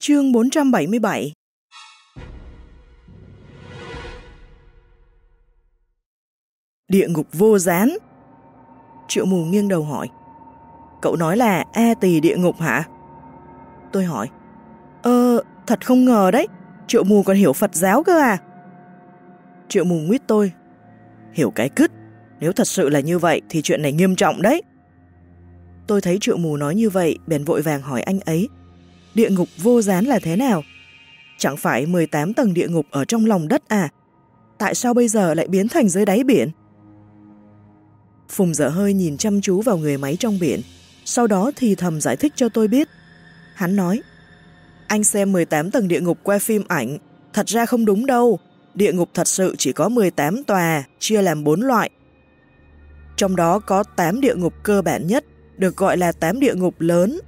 Chương 477 Địa ngục vô gián. Triệu mù nghiêng đầu hỏi. Cậu nói là A tỳ địa ngục hả? Tôi hỏi. Ơ, thật không ngờ đấy. Triệu mù còn hiểu Phật giáo cơ à? Triệu mù nguyết tôi. Hiểu cái cứt. Nếu thật sự là như vậy thì chuyện này nghiêm trọng đấy. Tôi thấy triệu mù nói như vậy bèn vội vàng hỏi anh ấy địa ngục vô gián là thế nào? Chẳng phải 18 tầng địa ngục ở trong lòng đất à? Tại sao bây giờ lại biến thành dưới đáy biển? Phùng dở hơi nhìn chăm chú vào người máy trong biển, sau đó thì thầm giải thích cho tôi biết. Hắn nói, anh xem 18 tầng địa ngục qua phim ảnh, thật ra không đúng đâu, địa ngục thật sự chỉ có 18 tòa, chia làm 4 loại. Trong đó có 8 địa ngục cơ bản nhất, được gọi là 8 địa ngục lớn,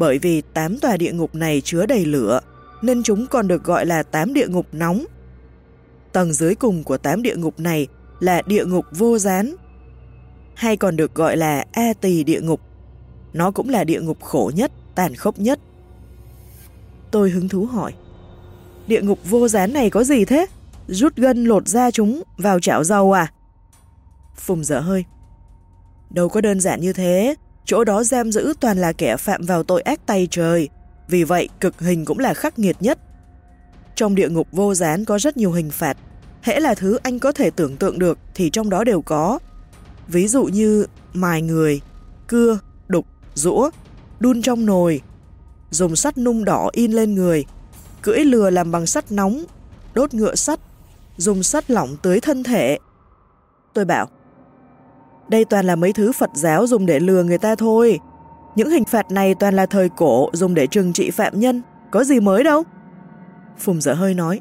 bởi vì tám tòa địa ngục này chứa đầy lửa, nên chúng còn được gọi là tám địa ngục nóng. Tầng dưới cùng của tám địa ngục này là địa ngục vô gián, hay còn được gọi là A tỳ địa ngục. Nó cũng là địa ngục khổ nhất, tàn khốc nhất. Tôi hứng thú hỏi, địa ngục vô gián này có gì thế? Rút gân lột da chúng vào chảo dầu à? Phùng dở hơi. Đâu có đơn giản như thế, chỗ đó giam giữ toàn là kẻ phạm vào tội ác tay trời, vì vậy cực hình cũng là khắc nghiệt nhất. Trong địa ngục vô gián có rất nhiều hình phạt, hễ là thứ anh có thể tưởng tượng được thì trong đó đều có. Ví dụ như mài người, cưa, đục, rũa, đun trong nồi, dùng sắt nung đỏ in lên người, cưỡi lừa làm bằng sắt nóng, đốt ngựa sắt, dùng sắt lỏng tưới thân thể. Tôi bảo, đây toàn là mấy thứ Phật giáo dùng để lừa người ta thôi. Những hình phạt này toàn là thời cổ dùng để trừng trị phạm nhân, có gì mới đâu. Phùng dở hơi nói,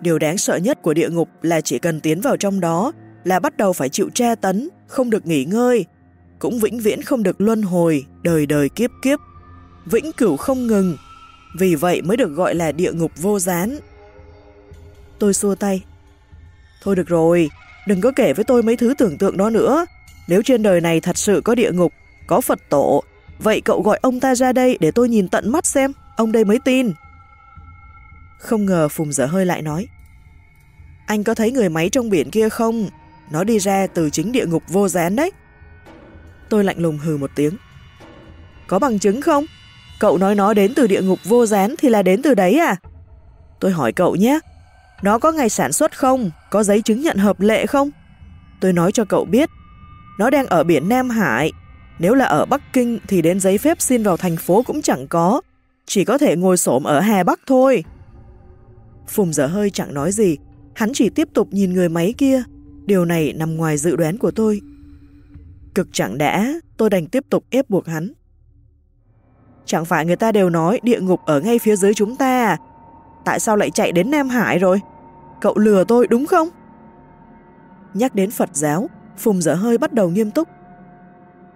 Điều đáng sợ nhất của địa ngục là chỉ cần tiến vào trong đó là bắt đầu phải chịu tra tấn, không được nghỉ ngơi, cũng vĩnh viễn không được luân hồi, đời đời kiếp kiếp, vĩnh cửu không ngừng, vì vậy mới được gọi là địa ngục vô gián. Tôi xua tay. Thôi được rồi, Đừng có kể với tôi mấy thứ tưởng tượng đó nữa. Nếu trên đời này thật sự có địa ngục, có Phật tổ, vậy cậu gọi ông ta ra đây để tôi nhìn tận mắt xem, ông đây mới tin. Không ngờ Phùng dở hơi lại nói. Anh có thấy người máy trong biển kia không? Nó đi ra từ chính địa ngục vô gián đấy. Tôi lạnh lùng hừ một tiếng. Có bằng chứng không? Cậu nói nó đến từ địa ngục vô gián thì là đến từ đấy à? Tôi hỏi cậu nhé, nó có ngày sản xuất không? Có giấy chứng nhận hợp lệ không? Tôi nói cho cậu biết, nó đang ở biển Nam Hải. Nếu là ở Bắc Kinh thì đến giấy phép xin vào thành phố cũng chẳng có. Chỉ có thể ngồi xổm ở Hà Bắc thôi. Phùng dở hơi chẳng nói gì. Hắn chỉ tiếp tục nhìn người máy kia. Điều này nằm ngoài dự đoán của tôi. Cực chẳng đã, tôi đành tiếp tục ép buộc hắn. Chẳng phải người ta đều nói địa ngục ở ngay phía dưới chúng ta à? Tại sao lại chạy đến Nam Hải rồi? Cậu lừa tôi đúng không? Nhắc đến Phật giáo, Phùng dở hơi bắt đầu nghiêm túc.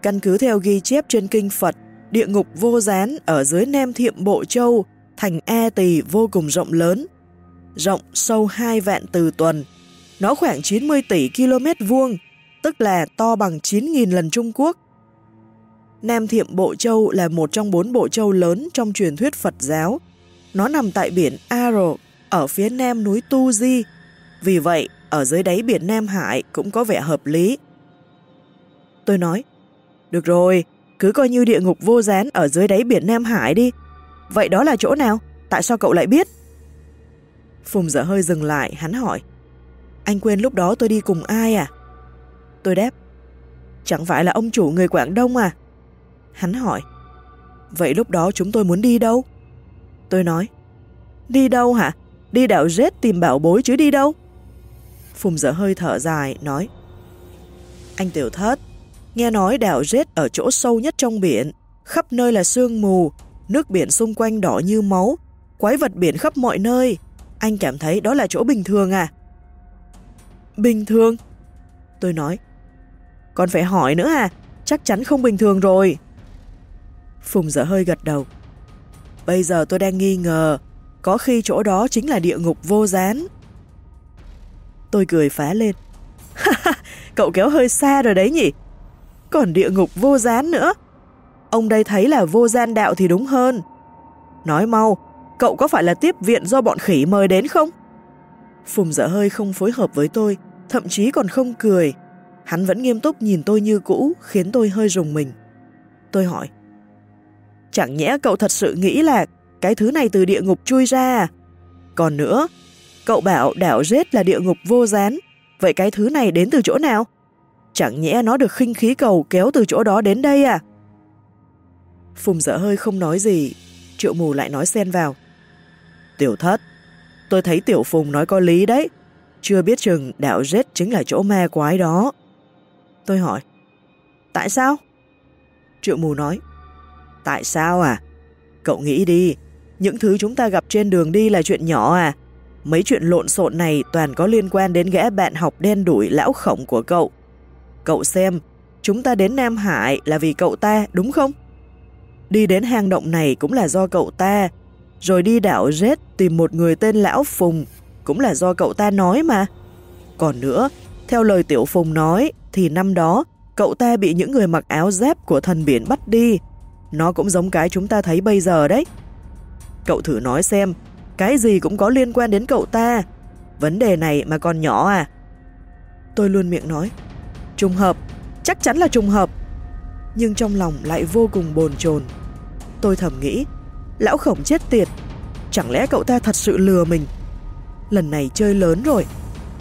Căn cứ theo ghi chép trên kinh Phật, địa ngục vô gián ở dưới Nam Thiệm Bộ Châu, thành E Tỳ vô cùng rộng lớn, rộng sâu 2 vạn từ tuần. Nó khoảng 90 tỷ km vuông, tức là to bằng 9.000 lần Trung Quốc. Nam Thiệm Bộ Châu là một trong bốn bộ châu lớn trong truyền thuyết Phật giáo, nó nằm tại biển Aro, ở phía nam núi Tu Di. Vì vậy, ở dưới đáy biển Nam Hải cũng có vẻ hợp lý. Tôi nói, được rồi, cứ coi như địa ngục vô gián ở dưới đáy biển Nam Hải đi. Vậy đó là chỗ nào? Tại sao cậu lại biết? Phùng dở hơi dừng lại, hắn hỏi. Anh quên lúc đó tôi đi cùng ai à? Tôi đáp. Chẳng phải là ông chủ người Quảng Đông à? Hắn hỏi. Vậy lúc đó chúng tôi muốn đi đâu? Tôi nói, đi đâu hả? Đi đảo rết tìm bảo bối chứ đi đâu? Phùng dở hơi thở dài, nói, anh tiểu thất, nghe nói đảo rết ở chỗ sâu nhất trong biển, khắp nơi là sương mù, nước biển xung quanh đỏ như máu, quái vật biển khắp mọi nơi. Anh cảm thấy đó là chỗ bình thường à? Bình thường? Tôi nói, còn phải hỏi nữa à? Chắc chắn không bình thường rồi. Phùng dở hơi gật đầu. Bây giờ tôi đang nghi ngờ, có khi chỗ đó chính là địa ngục vô gián. Tôi cười phá lên. Cậu kéo hơi xa rồi đấy nhỉ? Còn địa ngục vô gián nữa. Ông đây thấy là vô gian đạo thì đúng hơn. Nói mau, cậu có phải là tiếp viện do bọn khỉ mời đến không? Phùng dở hơi không phối hợp với tôi, thậm chí còn không cười. Hắn vẫn nghiêm túc nhìn tôi như cũ, khiến tôi hơi rùng mình. Tôi hỏi, chẳng nhẽ cậu thật sự nghĩ là cái thứ này từ địa ngục chui ra? À? Còn nữa, cậu bảo đảo rết là địa ngục vô gián, vậy cái thứ này đến từ chỗ nào? Chẳng nhẽ nó được khinh khí cầu kéo từ chỗ đó đến đây à? Phùng dở hơi không nói gì, triệu mù lại nói xen vào. Tiểu thất, tôi thấy tiểu phùng nói có lý đấy, chưa biết chừng đảo rết chính là chỗ ma quái đó. Tôi hỏi, tại sao? Triệu mù nói, tại sao à? Cậu nghĩ đi, những thứ chúng ta gặp trên đường đi là chuyện nhỏ à? Mấy chuyện lộn xộn này toàn có liên quan đến gã bạn học đen đuổi lão khổng của cậu. Cậu xem, chúng ta đến Nam Hải là vì cậu ta, đúng không? Đi đến hang động này cũng là do cậu ta, rồi đi đảo rết tìm một người tên Lão Phùng cũng là do cậu ta nói mà. Còn nữa, theo lời Tiểu Phùng nói, thì năm đó cậu ta bị những người mặc áo dép của thần biển bắt đi. Nó cũng giống cái chúng ta thấy bây giờ đấy. Cậu thử nói xem, cái gì cũng có liên quan đến cậu ta. Vấn đề này mà còn nhỏ à? Tôi luôn miệng nói, trùng hợp, chắc chắn là trùng hợp. Nhưng trong lòng lại vô cùng bồn chồn. Tôi thầm nghĩ, lão khổng chết tiệt, chẳng lẽ cậu ta thật sự lừa mình? Lần này chơi lớn rồi,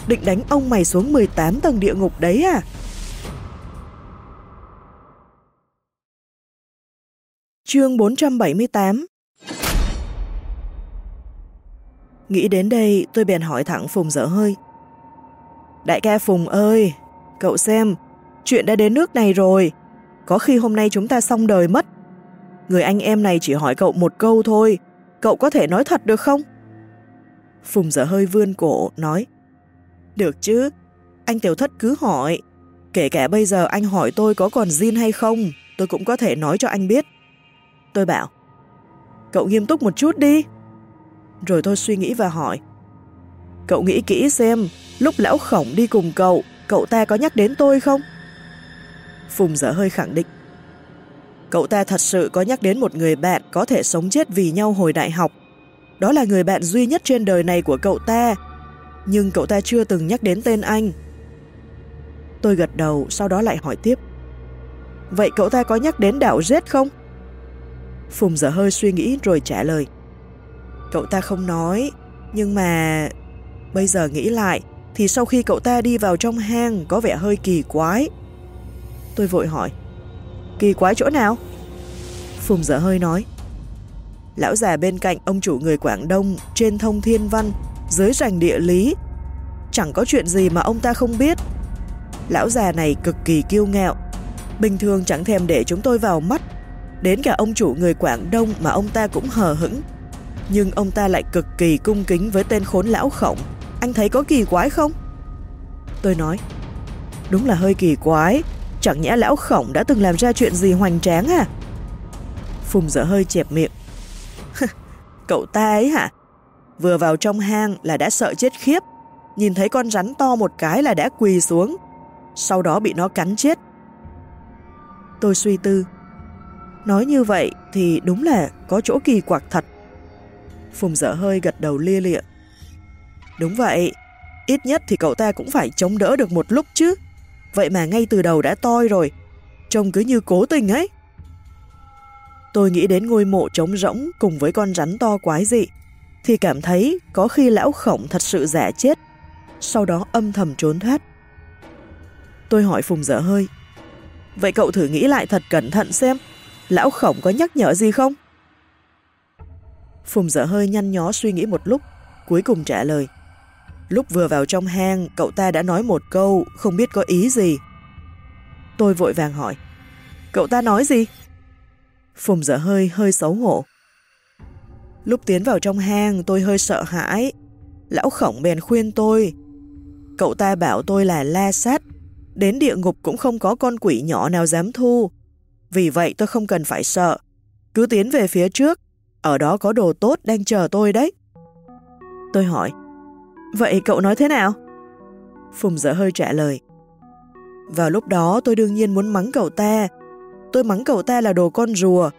định đánh ông mày xuống 18 tầng địa ngục đấy à? Chương 478 Nghĩ đến đây, tôi bèn hỏi thẳng Phùng dở hơi. Đại ca Phùng ơi, cậu xem, chuyện đã đến nước này rồi. Có khi hôm nay chúng ta xong đời mất. Người anh em này chỉ hỏi cậu một câu thôi, cậu có thể nói thật được không? Phùng dở hơi vươn cổ, nói Được chứ, anh tiểu thất cứ hỏi. Kể cả bây giờ anh hỏi tôi có còn zin hay không, tôi cũng có thể nói cho anh biết. Tôi bảo, cậu nghiêm túc một chút đi. Rồi tôi suy nghĩ và hỏi, cậu nghĩ kỹ xem, lúc lão khổng đi cùng cậu, cậu ta có nhắc đến tôi không? Phùng dở hơi khẳng định, cậu ta thật sự có nhắc đến một người bạn có thể sống chết vì nhau hồi đại học. Đó là người bạn duy nhất trên đời này của cậu ta, nhưng cậu ta chưa từng nhắc đến tên anh. Tôi gật đầu, sau đó lại hỏi tiếp. Vậy cậu ta có nhắc đến đảo rết không? Phùng dở hơi suy nghĩ rồi trả lời. Cậu ta không nói, nhưng mà... Bây giờ nghĩ lại, thì sau khi cậu ta đi vào trong hang có vẻ hơi kỳ quái. Tôi vội hỏi. Kỳ quái chỗ nào? Phùng dở hơi nói. Lão già bên cạnh ông chủ người Quảng Đông trên thông thiên văn, dưới rành địa lý. Chẳng có chuyện gì mà ông ta không biết. Lão già này cực kỳ kiêu ngạo. Bình thường chẳng thèm để chúng tôi vào mắt Đến cả ông chủ người Quảng Đông mà ông ta cũng hờ hững. Nhưng ông ta lại cực kỳ cung kính với tên khốn lão khổng. Anh thấy có kỳ quái không? Tôi nói, đúng là hơi kỳ quái. Chẳng nhẽ lão khổng đã từng làm ra chuyện gì hoành tráng à? Phùng dở hơi chẹp miệng. Cậu ta ấy hả? Vừa vào trong hang là đã sợ chết khiếp. Nhìn thấy con rắn to một cái là đã quỳ xuống. Sau đó bị nó cắn chết. Tôi suy tư, Nói như vậy thì đúng là có chỗ kỳ quặc thật. Phùng dở hơi gật đầu lia lịa. Đúng vậy, ít nhất thì cậu ta cũng phải chống đỡ được một lúc chứ. Vậy mà ngay từ đầu đã toi rồi, trông cứ như cố tình ấy. Tôi nghĩ đến ngôi mộ trống rỗng cùng với con rắn to quái dị, thì cảm thấy có khi lão khổng thật sự giả chết, sau đó âm thầm trốn thoát. Tôi hỏi Phùng dở hơi, vậy cậu thử nghĩ lại thật cẩn thận xem, lão khổng có nhắc nhở gì không? Phùng dở hơi nhăn nhó suy nghĩ một lúc, cuối cùng trả lời. Lúc vừa vào trong hang, cậu ta đã nói một câu, không biết có ý gì. Tôi vội vàng hỏi, cậu ta nói gì? Phùng dở hơi hơi xấu hổ. Lúc tiến vào trong hang, tôi hơi sợ hãi. Lão khổng bèn khuyên tôi. Cậu ta bảo tôi là la sát, đến địa ngục cũng không có con quỷ nhỏ nào dám thu. Vì vậy tôi không cần phải sợ. Cứ tiến về phía trước, ở đó có đồ tốt đang chờ tôi đấy. Tôi hỏi, vậy cậu nói thế nào? Phùng dở hơi trả lời. Vào lúc đó tôi đương nhiên muốn mắng cậu ta. Tôi mắng cậu ta là đồ con rùa.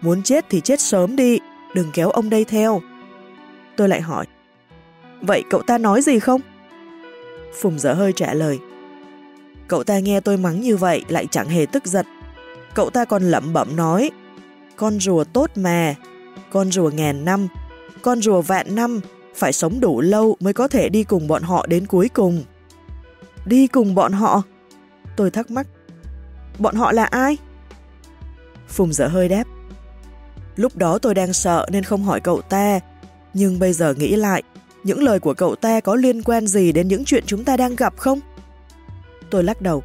Muốn chết thì chết sớm đi, đừng kéo ông đây theo. Tôi lại hỏi, vậy cậu ta nói gì không? Phùng dở hơi trả lời, cậu ta nghe tôi mắng như vậy lại chẳng hề tức giận. Cậu ta còn lẩm bẩm nói, con rùa tốt mà, con rùa ngàn năm, con rùa vạn năm, phải sống đủ lâu mới có thể đi cùng bọn họ đến cuối cùng. Đi cùng bọn họ? Tôi thắc mắc. Bọn họ là ai? Phùng dở hơi đáp. Lúc đó tôi đang sợ nên không hỏi cậu ta, nhưng bây giờ nghĩ lại, những lời của cậu ta có liên quan gì đến những chuyện chúng ta đang gặp không? Tôi lắc đầu.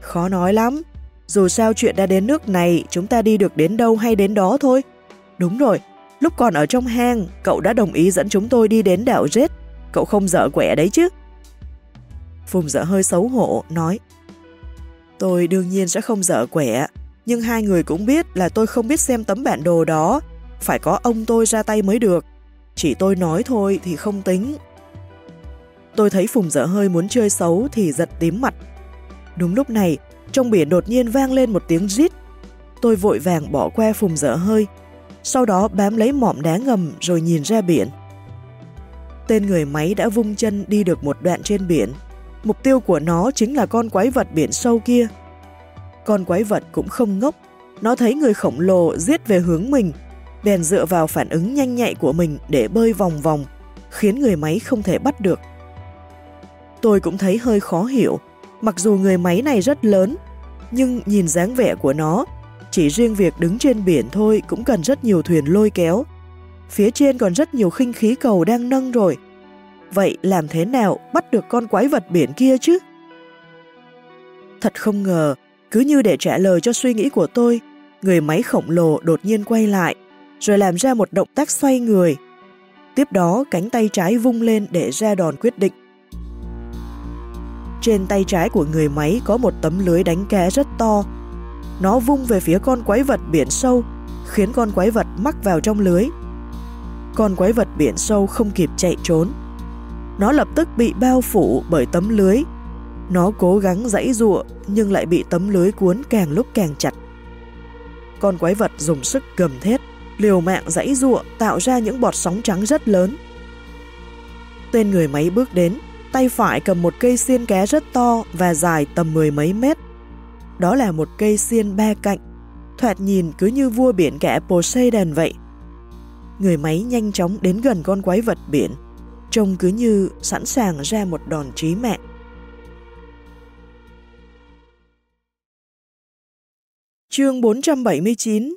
Khó nói lắm, dù sao chuyện đã đến nước này, chúng ta đi được đến đâu hay đến đó thôi. Đúng rồi, lúc còn ở trong hang, cậu đã đồng ý dẫn chúng tôi đi đến đảo Rết. Cậu không dở quẻ đấy chứ? Phùng dở hơi xấu hổ, nói Tôi đương nhiên sẽ không dở quẻ, nhưng hai người cũng biết là tôi không biết xem tấm bản đồ đó, phải có ông tôi ra tay mới được. Chỉ tôi nói thôi thì không tính. Tôi thấy Phùng dở hơi muốn chơi xấu thì giật tím mặt. Đúng lúc này, trong biển đột nhiên vang lên một tiếng rít. Tôi vội vàng bỏ qua Phùng dở hơi, sau đó bám lấy mỏm đá ngầm rồi nhìn ra biển. Tên người máy đã vung chân đi được một đoạn trên biển. Mục tiêu của nó chính là con quái vật biển sâu kia. Con quái vật cũng không ngốc, nó thấy người khổng lồ giết về hướng mình, bèn dựa vào phản ứng nhanh nhạy của mình để bơi vòng vòng, khiến người máy không thể bắt được. Tôi cũng thấy hơi khó hiểu, mặc dù người máy này rất lớn, nhưng nhìn dáng vẻ của nó, chỉ riêng việc đứng trên biển thôi cũng cần rất nhiều thuyền lôi kéo. Phía trên còn rất nhiều khinh khí cầu đang nâng rồi. Vậy làm thế nào bắt được con quái vật biển kia chứ? Thật không ngờ, cứ như để trả lời cho suy nghĩ của tôi, người máy khổng lồ đột nhiên quay lại, rồi làm ra một động tác xoay người. Tiếp đó cánh tay trái vung lên để ra đòn quyết định. Trên tay trái của người máy có một tấm lưới đánh cá rất to. Nó vung về phía con quái vật biển sâu, khiến con quái vật mắc vào trong lưới. Con quái vật biển sâu không kịp chạy trốn. Nó lập tức bị bao phủ bởi tấm lưới. Nó cố gắng giãy giụa nhưng lại bị tấm lưới cuốn càng lúc càng chặt. Con quái vật dùng sức gầm thét, liều mạng giãy giụa tạo ra những bọt sóng trắng rất lớn. Tên người máy bước đến, tay phải cầm một cây xiên ké rất to và dài tầm mười mấy mét. Đó là một cây xiên ba cạnh, thoạt nhìn cứ như vua biển kẻ Poseidon vậy. Người máy nhanh chóng đến gần con quái vật biển, trông cứ như sẵn sàng ra một đòn chí mạng. Chương 479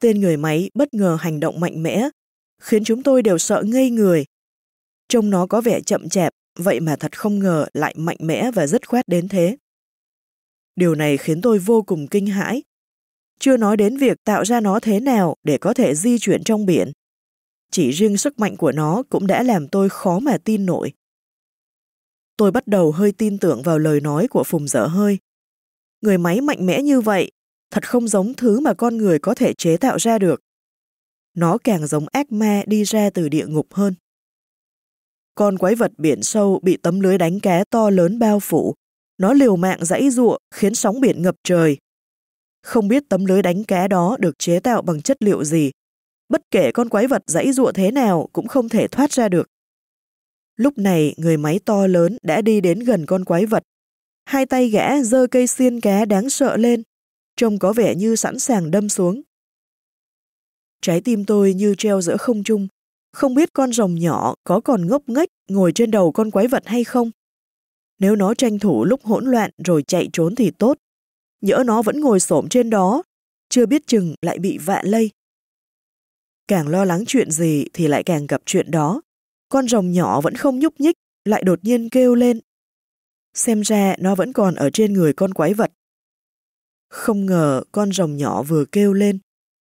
Tên người máy bất ngờ hành động mạnh mẽ, khiến chúng tôi đều sợ ngây người. Trông nó có vẻ chậm chạp, vậy mà thật không ngờ lại mạnh mẽ và dứt khoát đến thế. Điều này khiến tôi vô cùng kinh hãi. Chưa nói đến việc tạo ra nó thế nào để có thể di chuyển trong biển. Chỉ riêng sức mạnh của nó cũng đã làm tôi khó mà tin nổi. Tôi bắt đầu hơi tin tưởng vào lời nói của Phùng dở hơi. Người máy mạnh mẽ như vậy, thật không giống thứ mà con người có thể chế tạo ra được nó càng giống ác ma đi ra từ địa ngục hơn. Con quái vật biển sâu bị tấm lưới đánh cá to lớn bao phủ, nó liều mạng dãy giụa khiến sóng biển ngập trời. Không biết tấm lưới đánh cá đó được chế tạo bằng chất liệu gì, bất kể con quái vật dãy giụa thế nào cũng không thể thoát ra được. Lúc này người máy to lớn đã đi đến gần con quái vật. Hai tay gã giơ cây xiên cá đáng sợ lên, trông có vẻ như sẵn sàng đâm xuống. Trái tim tôi như treo giữa không trung, không biết con rồng nhỏ có còn ngốc nghếch ngồi trên đầu con quái vật hay không. Nếu nó tranh thủ lúc hỗn loạn rồi chạy trốn thì tốt. Nhỡ nó vẫn ngồi xổm trên đó, chưa biết chừng lại bị vạ lây. Càng lo lắng chuyện gì thì lại càng gặp chuyện đó. Con rồng nhỏ vẫn không nhúc nhích, lại đột nhiên kêu lên. Xem ra nó vẫn còn ở trên người con quái vật. Không ngờ con rồng nhỏ vừa kêu lên,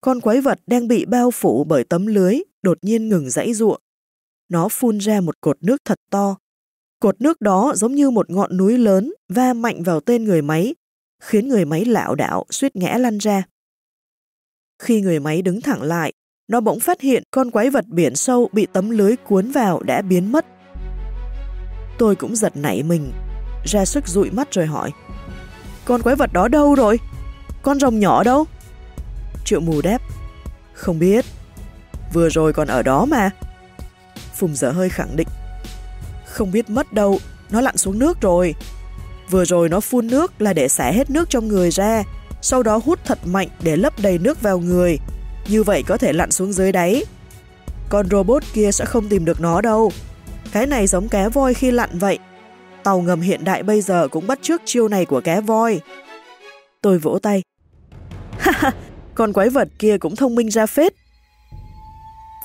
con quái vật đang bị bao phủ bởi tấm lưới, đột nhiên ngừng dãy ruộng. Nó phun ra một cột nước thật to. Cột nước đó giống như một ngọn núi lớn va mạnh vào tên người máy, khiến người máy lảo đảo suýt ngã lăn ra. Khi người máy đứng thẳng lại, nó bỗng phát hiện con quái vật biển sâu bị tấm lưới cuốn vào đã biến mất. Tôi cũng giật nảy mình, ra sức dụi mắt rồi hỏi. Con quái vật đó đâu rồi? Con rồng nhỏ đâu? Triệu mù đáp. Không biết. Vừa rồi còn ở đó mà. Phùng dở hơi khẳng định. Không biết mất đâu, nó lặn xuống nước rồi. Vừa rồi nó phun nước là để xả hết nước trong người ra, sau đó hút thật mạnh để lấp đầy nước vào người. Như vậy có thể lặn xuống dưới đáy. Con robot kia sẽ không tìm được nó đâu. Cái này giống cá voi khi lặn vậy. Tàu ngầm hiện đại bây giờ cũng bắt trước chiêu này của cá voi. Tôi vỗ tay. Ha ha, con quái vật kia cũng thông minh ra phết.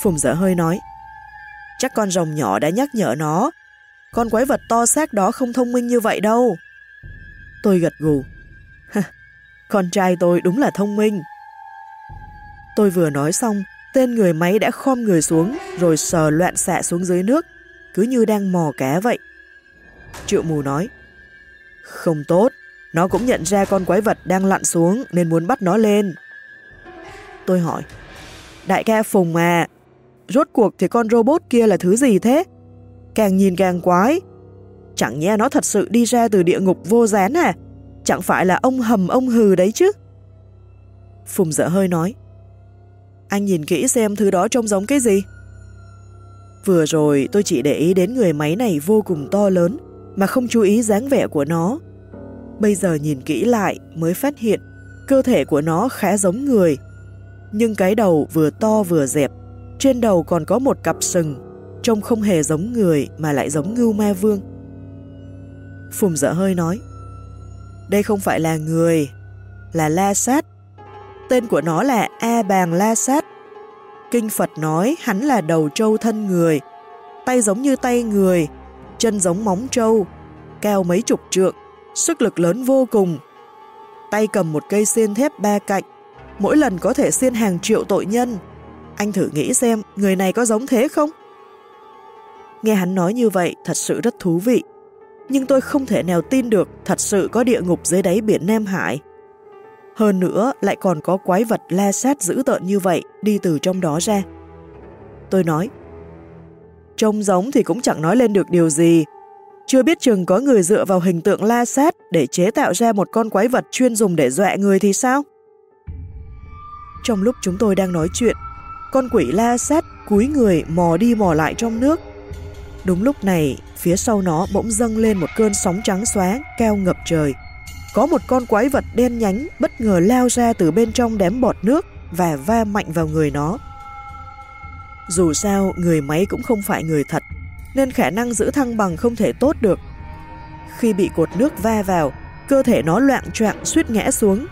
Phùng dở hơi nói. Chắc con rồng nhỏ đã nhắc nhở nó. Con quái vật to xác đó không thông minh như vậy đâu. Tôi gật gù. con trai tôi đúng là thông minh. Tôi vừa nói xong, tên người máy đã khom người xuống rồi sờ loạn xạ xuống dưới nước, cứ như đang mò cá vậy. Triệu mù nói, không tốt, nó cũng nhận ra con quái vật đang lặn xuống nên muốn bắt nó lên. Tôi hỏi, đại ca Phùng à, rốt cuộc thì con robot kia là thứ gì thế? Càng nhìn càng quái. Chẳng nhẽ nó thật sự đi ra từ địa ngục vô gián à? Chẳng phải là ông hầm ông hừ đấy chứ? Phùng dở hơi nói, anh nhìn kỹ xem thứ đó trông giống cái gì. Vừa rồi tôi chỉ để ý đến người máy này vô cùng to lớn mà không chú ý dáng vẻ của nó. Bây giờ nhìn kỹ lại mới phát hiện cơ thể của nó khá giống người. Nhưng cái đầu vừa to vừa dẹp, trên đầu còn có một cặp sừng, trông không hề giống người mà lại giống ngưu ma vương. Phùng dở hơi nói, đây không phải là người, là la sát. Tên của nó là A Bàng La Sát. Kinh Phật nói hắn là đầu trâu thân người, tay giống như tay người, chân giống móng trâu, cao mấy chục trượng, sức lực lớn vô cùng. Tay cầm một cây xiên thép ba cạnh, mỗi lần có thể xiên hàng triệu tội nhân. Anh thử nghĩ xem, người này có giống thế không? Nghe hắn nói như vậy thật sự rất thú vị. Nhưng tôi không thể nào tin được thật sự có địa ngục dưới đáy biển Nam Hải. Hơn nữa lại còn có quái vật la sát dữ tợn như vậy đi từ trong đó ra. Tôi nói, trông giống thì cũng chẳng nói lên được điều gì. Chưa biết chừng có người dựa vào hình tượng la sát để chế tạo ra một con quái vật chuyên dùng để dọa người thì sao? Trong lúc chúng tôi đang nói chuyện, con quỷ la sát cúi người mò đi mò lại trong nước. Đúng lúc này, phía sau nó bỗng dâng lên một cơn sóng trắng xóa, cao ngập trời. Có một con quái vật đen nhánh bất ngờ lao ra từ bên trong đám bọt nước và va mạnh vào người nó. Dù sao, người máy cũng không phải người thật, nên khả năng giữ thăng bằng không thể tốt được. Khi bị cột nước va vào, cơ thể nó loạn trọng suýt ngã xuống.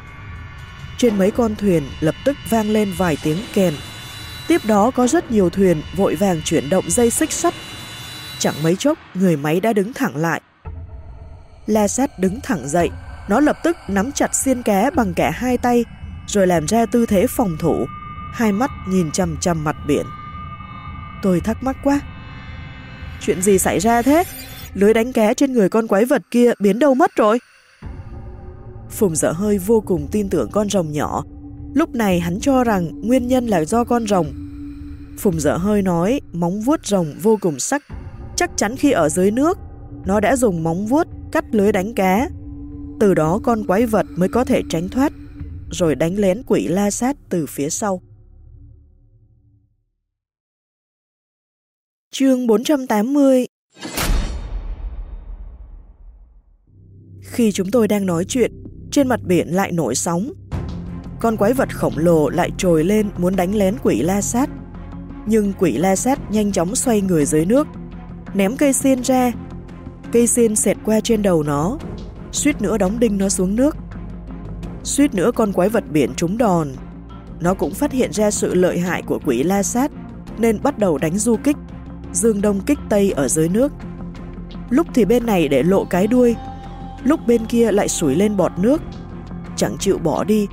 Trên mấy con thuyền lập tức vang lên vài tiếng kèn. Tiếp đó có rất nhiều thuyền vội vàng chuyển động dây xích sắt. Chẳng mấy chốc, người máy đã đứng thẳng lại. La sát đứng thẳng dậy, nó lập tức nắm chặt xiên cá bằng cả hai tay, rồi làm ra tư thế phòng thủ, hai mắt nhìn chằm chằm mặt biển. Tôi thắc mắc quá. Chuyện gì xảy ra thế? Lưới đánh cá trên người con quái vật kia biến đâu mất rồi? Phùng dở hơi vô cùng tin tưởng con rồng nhỏ. Lúc này hắn cho rằng nguyên nhân là do con rồng. Phùng dở hơi nói móng vuốt rồng vô cùng sắc. Chắc chắn khi ở dưới nước, nó đã dùng móng vuốt cắt lưới đánh cá từ đó con quái vật mới có thể tránh thoát, rồi đánh lén quỷ la sát từ phía sau. Chương 480 Khi chúng tôi đang nói chuyện, trên mặt biển lại nổi sóng. Con quái vật khổng lồ lại trồi lên muốn đánh lén quỷ la sát. Nhưng quỷ la sát nhanh chóng xoay người dưới nước, ném cây xiên ra. Cây xiên xẹt qua trên đầu nó, suýt nữa đóng đinh nó xuống nước. Suýt nữa con quái vật biển trúng đòn. Nó cũng phát hiện ra sự lợi hại của quỷ la sát nên bắt đầu đánh du kích, dương đông kích tây ở dưới nước. Lúc thì bên này để lộ cái đuôi, lúc bên kia lại sủi lên bọt nước. Chẳng chịu bỏ đi,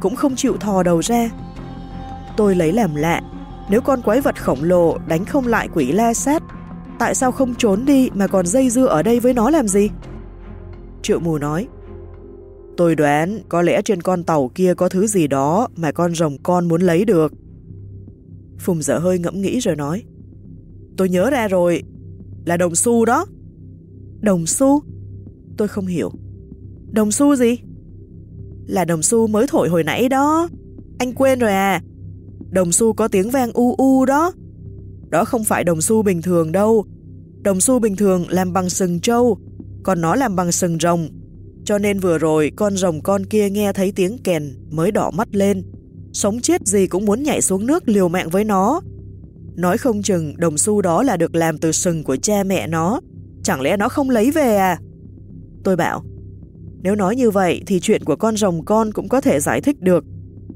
cũng không chịu thò đầu ra. Tôi lấy làm lạ, nếu con quái vật khổng lồ đánh không lại quỷ la sát, tại sao không trốn đi mà còn dây dưa ở đây với nó làm gì? Triệu mù nói, Tôi đoán có lẽ trên con tàu kia có thứ gì đó mà con rồng con muốn lấy được. Phùng dở hơi ngẫm nghĩ rồi nói, Tôi nhớ ra rồi, là đồng xu đó. Đồng xu? Tôi không hiểu. Đồng xu gì? Là đồng xu mới thổi hồi nãy đó. anh quên rồi à. Đồng xu có tiếng vang u u đó. Đó không phải đồng xu bình thường đâu. Đồng xu bình thường làm bằng sừng trâu, còn nó làm bằng sừng rồng. Cho nên vừa rồi con rồng con kia nghe thấy tiếng kèn mới đỏ mắt lên. Sống chết gì cũng muốn nhảy xuống nước liều mạng với nó. Nói không chừng đồng xu đó là được làm từ sừng của cha mẹ nó. Chẳng lẽ nó không lấy về à? Tôi bảo, nếu nói như vậy thì chuyện của con rồng con cũng có thể giải thích được.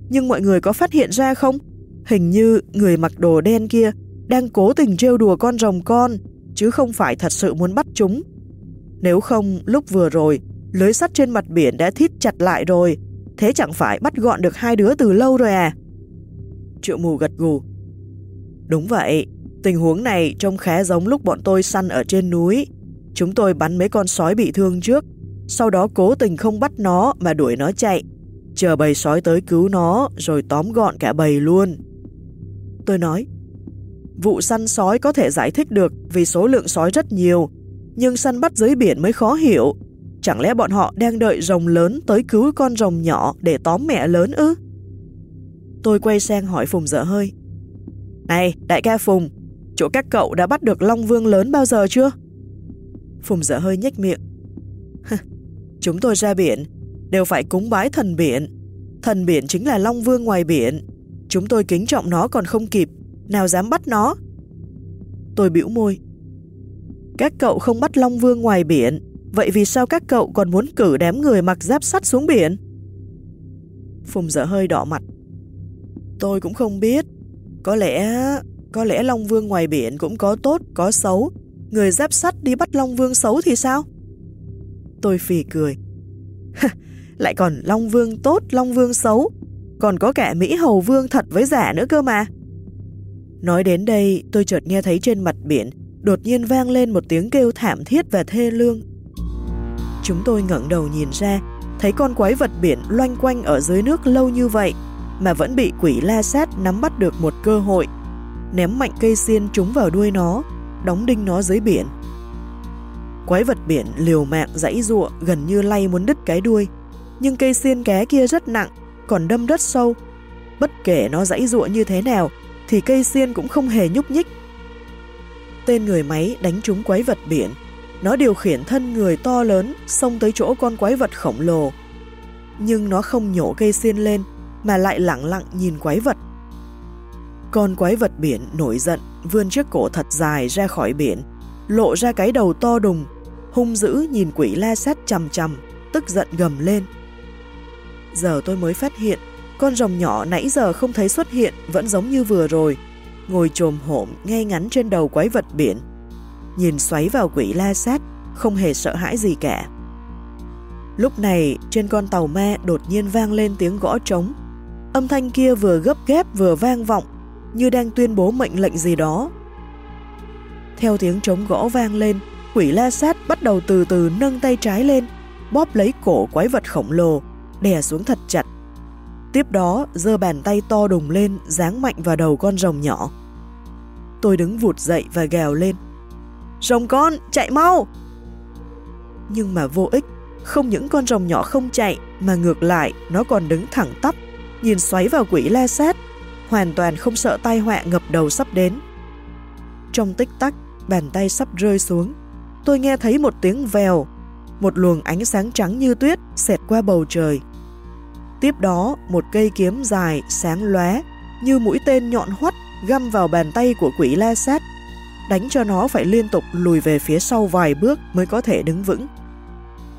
Nhưng mọi người có phát hiện ra không? Hình như người mặc đồ đen kia đang cố tình trêu đùa con rồng con, chứ không phải thật sự muốn bắt chúng. Nếu không, lúc vừa rồi, lưới sắt trên mặt biển đã thít chặt lại rồi, thế chẳng phải bắt gọn được hai đứa từ lâu rồi à? Triệu mù gật gù. Đúng vậy, tình huống này trông khá giống lúc bọn tôi săn ở trên núi. Chúng tôi bắn mấy con sói bị thương trước, sau đó cố tình không bắt nó mà đuổi nó chạy, chờ bầy sói tới cứu nó rồi tóm gọn cả bầy luôn. Tôi nói, vụ săn sói có thể giải thích được vì số lượng sói rất nhiều, nhưng săn bắt dưới biển mới khó hiểu. Chẳng lẽ bọn họ đang đợi rồng lớn tới cứu con rồng nhỏ để tóm mẹ lớn ư? Tôi quay sang hỏi Phùng dở hơi. Này, đại ca Phùng, chỗ các cậu đã bắt được Long Vương lớn bao giờ chưa? Phùng dở hơi nhếch miệng. Chúng tôi ra biển, đều phải cúng bái thần biển. Thần biển chính là Long Vương ngoài biển. Chúng tôi kính trọng nó còn không kịp, nào dám bắt nó. Tôi biểu môi. Các cậu không bắt Long Vương ngoài biển, vậy vì sao các cậu còn muốn cử đám người mặc giáp sắt xuống biển? Phùng dở hơi đỏ mặt. Tôi cũng không biết. Có lẽ... có lẽ Long Vương ngoài biển cũng có tốt, có xấu. Người giáp sắt đi bắt Long Vương xấu thì sao? Tôi phì cười. Lại còn Long Vương tốt, Long Vương xấu. Còn có cả Mỹ Hầu Vương thật với giả nữa cơ mà. Nói đến đây, tôi chợt nghe thấy trên mặt biển đột nhiên vang lên một tiếng kêu thảm thiết và thê lương. Chúng tôi ngẩng đầu nhìn ra, thấy con quái vật biển loanh quanh ở dưới nước lâu như vậy mà vẫn bị quỷ la sát nắm bắt được một cơ hội, ném mạnh cây xiên trúng vào đuôi nó, đóng đinh nó dưới biển. Quái vật biển liều mạng dãy ruộng gần như lay muốn đứt cái đuôi, nhưng cây xiên ké kia rất nặng, còn đâm rất sâu. Bất kể nó dãy ruộng như thế nào, thì cây xiên cũng không hề nhúc nhích. Tên người máy đánh trúng quái vật biển. Nó điều khiển thân người to lớn xông tới chỗ con quái vật khổng lồ. Nhưng nó không nhổ cây xiên lên, mà lại lặng lặng nhìn quái vật. Con quái vật biển nổi giận, vươn chiếc cổ thật dài ra khỏi biển, lộ ra cái đầu to đùng, hung dữ nhìn quỷ la sát chầm chầm, tức giận gầm lên. Giờ tôi mới phát hiện, con rồng nhỏ nãy giờ không thấy xuất hiện vẫn giống như vừa rồi, ngồi trồm hổm ngay ngắn trên đầu quái vật biển. Nhìn xoáy vào quỷ la sát, không hề sợ hãi gì cả. Lúc này, trên con tàu ma đột nhiên vang lên tiếng gõ trống. Âm thanh kia vừa gấp ghép vừa vang vọng, như đang tuyên bố mệnh lệnh gì đó. Theo tiếng trống gõ vang lên, quỷ la sát bắt đầu từ từ nâng tay trái lên, bóp lấy cổ quái vật khổng lồ, đè xuống thật chặt. Tiếp đó, giơ bàn tay to đùng lên, giáng mạnh vào đầu con rồng nhỏ. Tôi đứng vụt dậy và gào lên. Rồng con, chạy mau! Nhưng mà vô ích, không những con rồng nhỏ không chạy, mà ngược lại, nó còn đứng thẳng tắp, nhìn xoáy vào quỷ la sát, hoàn toàn không sợ tai họa ngập đầu sắp đến. Trong tích tắc, bàn tay sắp rơi xuống, tôi nghe thấy một tiếng vèo, một luồng ánh sáng trắng như tuyết xẹt qua bầu trời. Tiếp đó, một cây kiếm dài, sáng lóe như mũi tên nhọn hoắt găm vào bàn tay của quỷ la sát, đánh cho nó phải liên tục lùi về phía sau vài bước mới có thể đứng vững.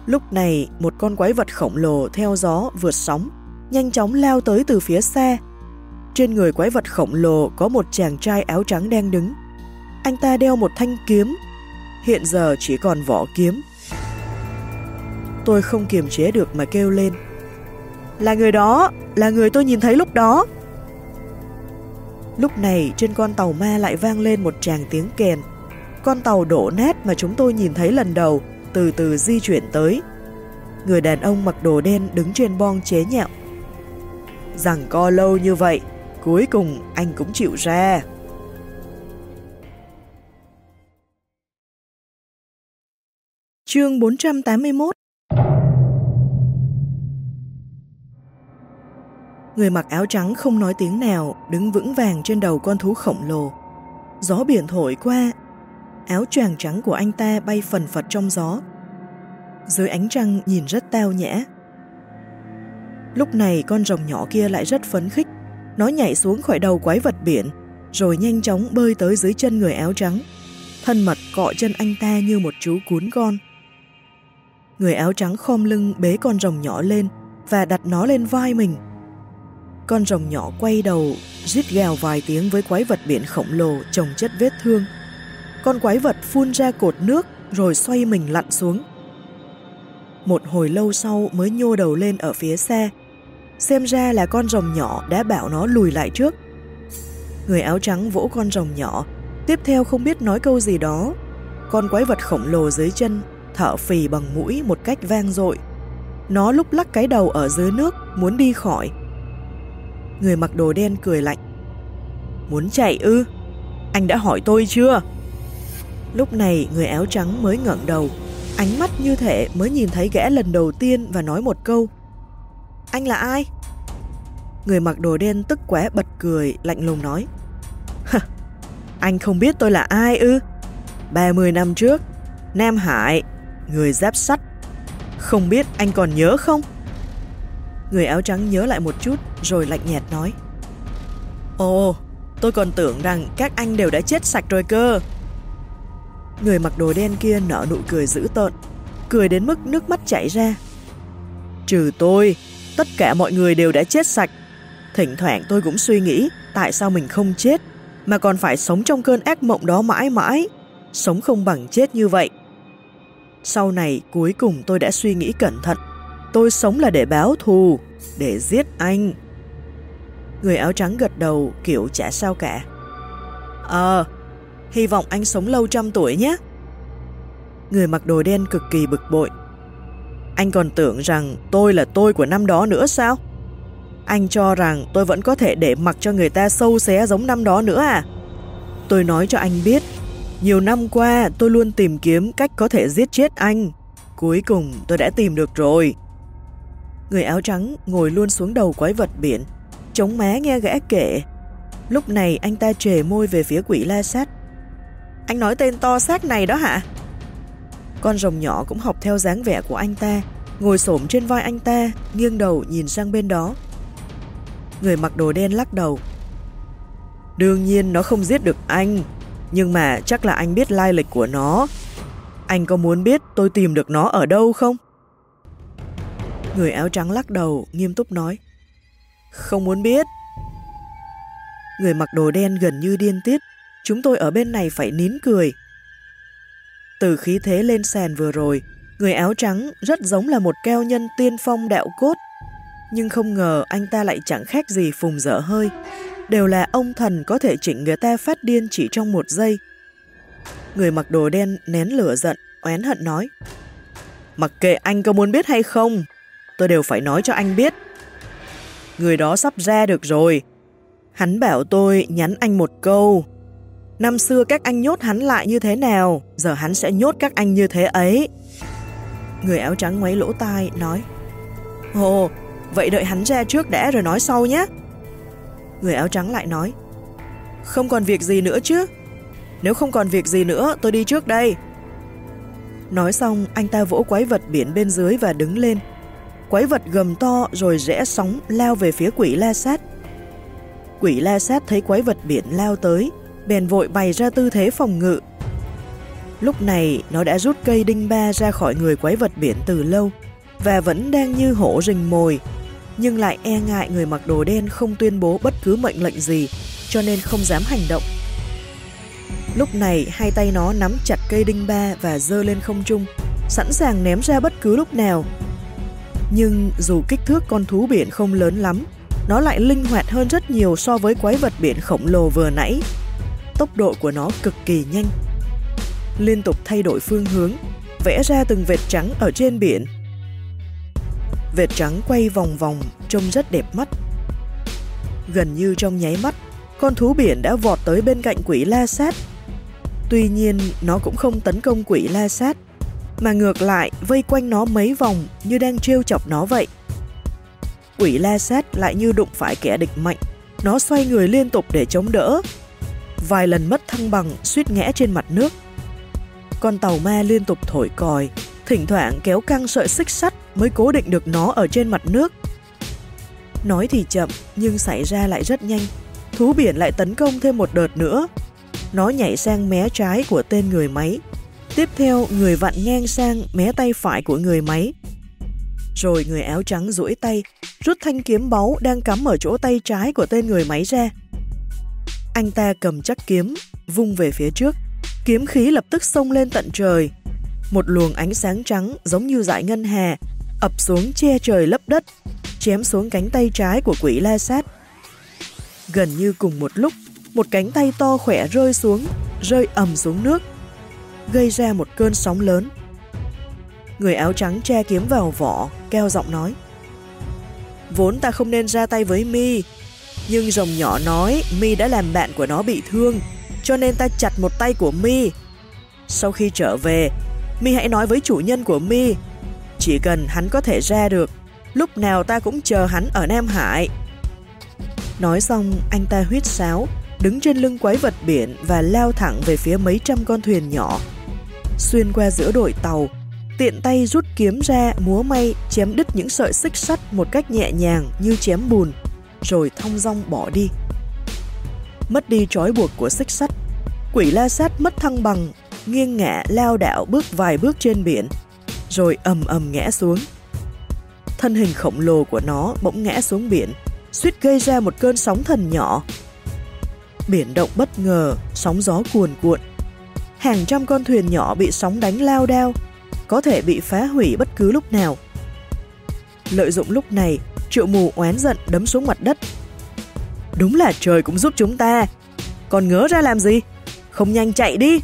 Lúc này, một con quái vật khổng lồ theo gió vượt sóng, nhanh chóng lao tới từ phía xa. Trên người quái vật khổng lồ có một chàng trai áo trắng đang đứng. Anh ta đeo một thanh kiếm, hiện giờ chỉ còn vỏ kiếm. Tôi không kiềm chế được mà kêu lên. Là người đó, là người tôi nhìn thấy lúc đó. Lúc này trên con tàu ma lại vang lên một tràng tiếng kèn. Con tàu đổ nát mà chúng tôi nhìn thấy lần đầu từ từ di chuyển tới. Người đàn ông mặc đồ đen đứng trên bong chế nhạo. Rằng co lâu như vậy, cuối cùng anh cũng chịu ra. Chương 481 Người mặc áo trắng không nói tiếng nào, đứng vững vàng trên đầu con thú khổng lồ. Gió biển thổi qua, áo choàng trắng của anh ta bay phần phật trong gió. Dưới ánh trăng nhìn rất tao nhã. Lúc này con rồng nhỏ kia lại rất phấn khích. Nó nhảy xuống khỏi đầu quái vật biển, rồi nhanh chóng bơi tới dưới chân người áo trắng. Thân mật cọ chân anh ta như một chú cún con. Người áo trắng khom lưng bế con rồng nhỏ lên và đặt nó lên vai mình. Con rồng nhỏ quay đầu, rít gào vài tiếng với quái vật biển khổng lồ trồng chất vết thương. Con quái vật phun ra cột nước rồi xoay mình lặn xuống. Một hồi lâu sau mới nhô đầu lên ở phía xe. Xem ra là con rồng nhỏ đã bảo nó lùi lại trước. Người áo trắng vỗ con rồng nhỏ, tiếp theo không biết nói câu gì đó. Con quái vật khổng lồ dưới chân thở phì bằng mũi một cách vang dội. Nó lúc lắc cái đầu ở dưới nước, muốn đi khỏi. Người mặc đồ đen cười lạnh. Muốn chạy ư? Anh đã hỏi tôi chưa? Lúc này người áo trắng mới ngẩng đầu, ánh mắt như thể mới nhìn thấy gã lần đầu tiên và nói một câu. Anh là ai? Người mặc đồ đen tức quá bật cười, lạnh lùng nói. Anh không biết tôi là ai ư? 30 năm trước, Nam Hải, người giáp sắt. Không biết anh còn nhớ không? Người áo trắng nhớ lại một chút rồi lạnh nhạt nói. Ồ, tôi còn tưởng rằng các anh đều đã chết sạch rồi cơ. Người mặc đồ đen kia nở nụ cười dữ tợn, cười đến mức nước mắt chảy ra. Trừ tôi, tất cả mọi người đều đã chết sạch. Thỉnh thoảng tôi cũng suy nghĩ tại sao mình không chết, mà còn phải sống trong cơn ác mộng đó mãi mãi, sống không bằng chết như vậy. Sau này cuối cùng tôi đã suy nghĩ cẩn thận, tôi sống là để báo thù, để giết anh. Người áo trắng gật đầu kiểu chả sao cả. Ờ, hy vọng anh sống lâu trăm tuổi nhé. Người mặc đồ đen cực kỳ bực bội. Anh còn tưởng rằng tôi là tôi của năm đó nữa sao? Anh cho rằng tôi vẫn có thể để mặc cho người ta sâu xé giống năm đó nữa à? Tôi nói cho anh biết, nhiều năm qua tôi luôn tìm kiếm cách có thể giết chết anh. Cuối cùng tôi đã tìm được rồi. Người áo trắng ngồi luôn xuống đầu quái vật biển, chống má nghe gã kể. Lúc này anh ta trề môi về phía quỷ la sát. Anh nói tên to xác này đó hả? Con rồng nhỏ cũng học theo dáng vẻ của anh ta, ngồi xổm trên vai anh ta, nghiêng đầu nhìn sang bên đó. Người mặc đồ đen lắc đầu. Đương nhiên nó không giết được anh, nhưng mà chắc là anh biết lai lịch của nó. Anh có muốn biết tôi tìm được nó ở đâu không? Người áo trắng lắc đầu, nghiêm túc nói. Không muốn biết. Người mặc đồ đen gần như điên tiết, chúng tôi ở bên này phải nín cười. Từ khí thế lên sàn vừa rồi, người áo trắng rất giống là một keo nhân tiên phong đạo cốt. Nhưng không ngờ anh ta lại chẳng khác gì phùng dở hơi. Đều là ông thần có thể chỉnh người ta phát điên chỉ trong một giây. Người mặc đồ đen nén lửa giận, oán hận nói. Mặc kệ anh có muốn biết hay không, tôi đều phải nói cho anh biết. Người đó sắp ra được rồi. Hắn bảo tôi nhắn anh một câu. Năm xưa các anh nhốt hắn lại như thế nào, giờ hắn sẽ nhốt các anh như thế ấy. Người áo trắng ngoáy lỗ tai, nói Ồ, vậy đợi hắn ra trước đã rồi nói sau nhé. Người áo trắng lại nói Không còn việc gì nữa chứ. Nếu không còn việc gì nữa tôi đi trước đây. Nói xong anh ta vỗ quái vật biển bên dưới và đứng lên. Quái vật gầm to rồi rẽ sóng lao về phía quỷ la sát. Quỷ la sát thấy quái vật biển lao tới Bèn vội bày ra tư thế phòng ngự Lúc này nó đã rút cây đinh ba ra khỏi người quái vật biển từ lâu Và vẫn đang như hổ rình mồi nhưng lại e ngại người mặc đồ đen không tuyên bố bất cứ mệnh lệnh gì, cho nên không dám hành động. Lúc này, hai tay nó nắm chặt cây đinh ba và dơ lên không trung, sẵn sàng ném ra bất cứ lúc nào. Nhưng dù kích thước con thú biển không lớn lắm, nó lại linh hoạt hơn rất nhiều so với quái vật biển khổng lồ vừa nãy. Tốc độ của nó cực kỳ nhanh. Liên tục thay đổi phương hướng, vẽ ra từng vệt trắng ở trên biển Vệt trắng quay vòng vòng, trông rất đẹp mắt. Gần như trong nháy mắt, con thú biển đã vọt tới bên cạnh quỷ la sát. Tuy nhiên, nó cũng không tấn công quỷ la sát, mà ngược lại vây quanh nó mấy vòng như đang trêu chọc nó vậy. quỷ la sát lại như đụng phải kẻ địch mạnh. Nó xoay người liên tục để chống đỡ. Vài lần mất thăng bằng, suýt ngã trên mặt nước. Con tàu ma liên tục thổi còi, thỉnh thoảng kéo căng sợi xích sắt mới cố định được nó ở trên mặt nước. Nói thì chậm, nhưng xảy ra lại rất nhanh. Thú biển lại tấn công thêm một đợt nữa. Nó nhảy sang mé trái của tên người máy. Tiếp theo, người vặn ngang sang mé tay phải của người máy. Rồi người áo trắng duỗi tay, rút thanh kiếm báu đang cắm ở chỗ tay trái của tên người máy ra. Anh ta cầm chắc kiếm, vung về phía trước. Kiếm khí lập tức xông lên tận trời. Một luồng ánh sáng trắng giống như dải ngân hà, ập xuống che trời lấp đất, chém xuống cánh tay trái của quỷ la sát. Gần như cùng một lúc, một cánh tay to khỏe rơi xuống, rơi ầm xuống nước, gây ra một cơn sóng lớn. Người áo trắng che kiếm vào vỏ, keo giọng nói. Vốn ta không nên ra tay với mi, nhưng rồng nhỏ nói mi đã làm bạn của nó bị thương, cho nên ta chặt một tay của mi. Sau khi trở về, mi hãy nói với chủ nhân của mi, chỉ cần hắn có thể ra được, lúc nào ta cũng chờ hắn ở Nam Hải. Nói xong, anh ta huyết sáo, đứng trên lưng quái vật biển và lao thẳng về phía mấy trăm con thuyền nhỏ. Xuyên qua giữa đội tàu, tiện tay rút kiếm ra múa may chém đứt những sợi xích sắt một cách nhẹ nhàng như chém bùn, rồi thong dong bỏ đi. Mất đi trói buộc của xích sắt, quỷ la sát mất thăng bằng, nghiêng ngã lao đảo bước vài bước trên biển, rồi ầm ầm ngã xuống. Thân hình khổng lồ của nó bỗng ngã xuống biển, suýt gây ra một cơn sóng thần nhỏ. Biển động bất ngờ, sóng gió cuồn cuộn. Hàng trăm con thuyền nhỏ bị sóng đánh lao đao, có thể bị phá hủy bất cứ lúc nào. Lợi dụng lúc này, triệu mù oán giận đấm xuống mặt đất. Đúng là trời cũng giúp chúng ta. Còn ngớ ra làm gì? Không nhanh chạy đi.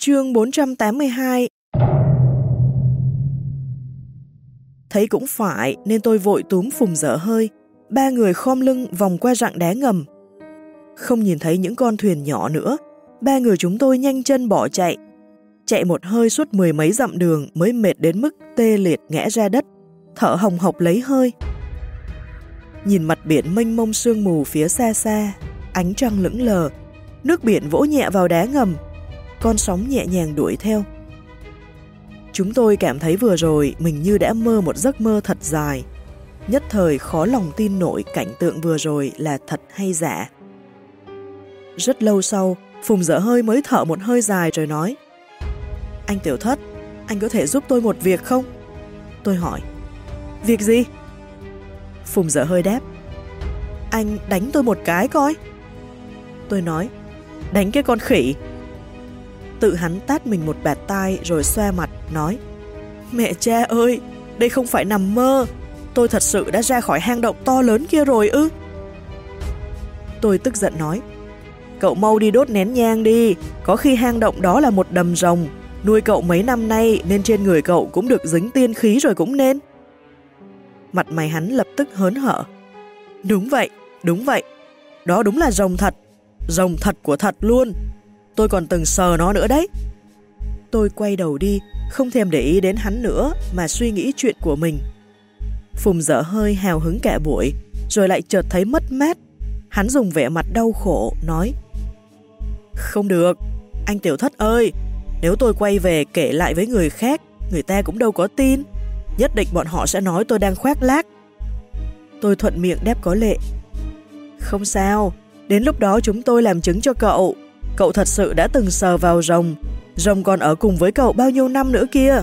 Chương 482 Thấy cũng phải, nên tôi vội túm phùng dở hơi. Ba người khom lưng vòng qua rặng đá ngầm. Không nhìn thấy những con thuyền nhỏ nữa. Ba người chúng tôi nhanh chân bỏ chạy. Chạy một hơi suốt mười mấy dặm đường mới mệt đến mức tê liệt ngã ra đất. Thở hồng hộc lấy hơi. Nhìn mặt biển mênh mông sương mù phía xa xa, ánh trăng lững lờ, nước biển vỗ nhẹ vào đá ngầm, con sóng nhẹ nhàng đuổi theo. Chúng tôi cảm thấy vừa rồi mình như đã mơ một giấc mơ thật dài. Nhất thời khó lòng tin nổi cảnh tượng vừa rồi là thật hay giả. Rất lâu sau, Phùng dở hơi mới thở một hơi dài rồi nói anh Tiểu Thất, anh có thể giúp tôi một việc không? Tôi hỏi Việc gì? Phùng dở hơi đáp Anh đánh tôi một cái coi Tôi nói Đánh cái con khỉ Tự hắn tát mình một bạt tai rồi xoa mặt, nói Mẹ cha ơi, đây không phải nằm mơ, tôi thật sự đã ra khỏi hang động to lớn kia rồi ư. Tôi tức giận nói Cậu mau đi đốt nén nhang đi, có khi hang động đó là một đầm rồng, nuôi cậu mấy năm nay nên trên người cậu cũng được dính tiên khí rồi cũng nên. Mặt mày hắn lập tức hớn hở. Đúng vậy, đúng vậy, đó đúng là rồng thật, rồng thật của thật luôn, tôi còn từng sờ nó nữa đấy. Tôi quay đầu đi, không thèm để ý đến hắn nữa mà suy nghĩ chuyện của mình. Phùng dở hơi hào hứng cả buổi, rồi lại chợt thấy mất mát. Hắn dùng vẻ mặt đau khổ, nói Không được, anh Tiểu Thất ơi, nếu tôi quay về kể lại với người khác, người ta cũng đâu có tin. Nhất định bọn họ sẽ nói tôi đang khoác lác. Tôi thuận miệng đáp có lệ. Không sao, đến lúc đó chúng tôi làm chứng cho cậu. Cậu thật sự đã từng sờ vào rồng, rồng còn ở cùng với cậu bao nhiêu năm nữa kia.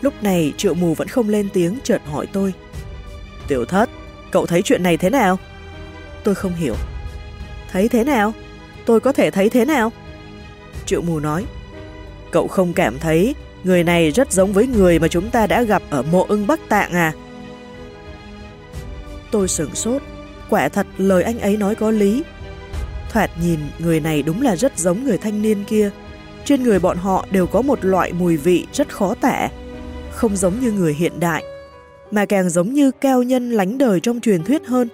Lúc này triệu mù vẫn không lên tiếng chợt hỏi tôi. Tiểu thất, cậu thấy chuyện này thế nào? Tôi không hiểu. Thấy thế nào? Tôi có thể thấy thế nào? Triệu mù nói. Cậu không cảm thấy người này rất giống với người mà chúng ta đã gặp ở mộ ưng Bắc Tạng à? Tôi sửng sốt. Quả thật lời anh ấy nói có lý. Thoạt nhìn, người này đúng là rất giống người thanh niên kia. Trên người bọn họ đều có một loại mùi vị rất khó tả, không giống như người hiện đại, mà càng giống như cao nhân lánh đời trong truyền thuyết hơn.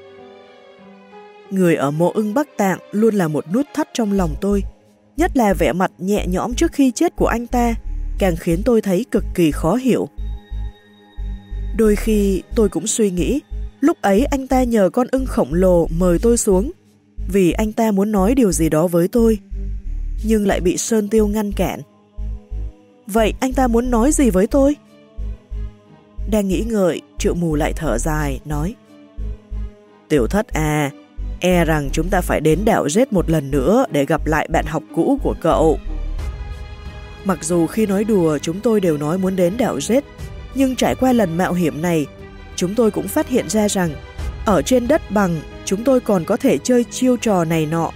Người ở mộ ưng Bắc Tạng luôn là một nút thắt trong lòng tôi, nhất là vẻ mặt nhẹ nhõm trước khi chết của anh ta, càng khiến tôi thấy cực kỳ khó hiểu. Đôi khi tôi cũng suy nghĩ, lúc ấy anh ta nhờ con ưng khổng lồ mời tôi xuống, vì anh ta muốn nói điều gì đó với tôi, nhưng lại bị Sơn Tiêu ngăn cản. Vậy anh ta muốn nói gì với tôi? Đang nghĩ ngợi, triệu mù lại thở dài, nói Tiểu thất à, e rằng chúng ta phải đến đảo rết một lần nữa để gặp lại bạn học cũ của cậu. Mặc dù khi nói đùa chúng tôi đều nói muốn đến đảo rết, nhưng trải qua lần mạo hiểm này, chúng tôi cũng phát hiện ra rằng ở trên đất bằng chúng tôi còn có thể chơi chiêu trò này nọ,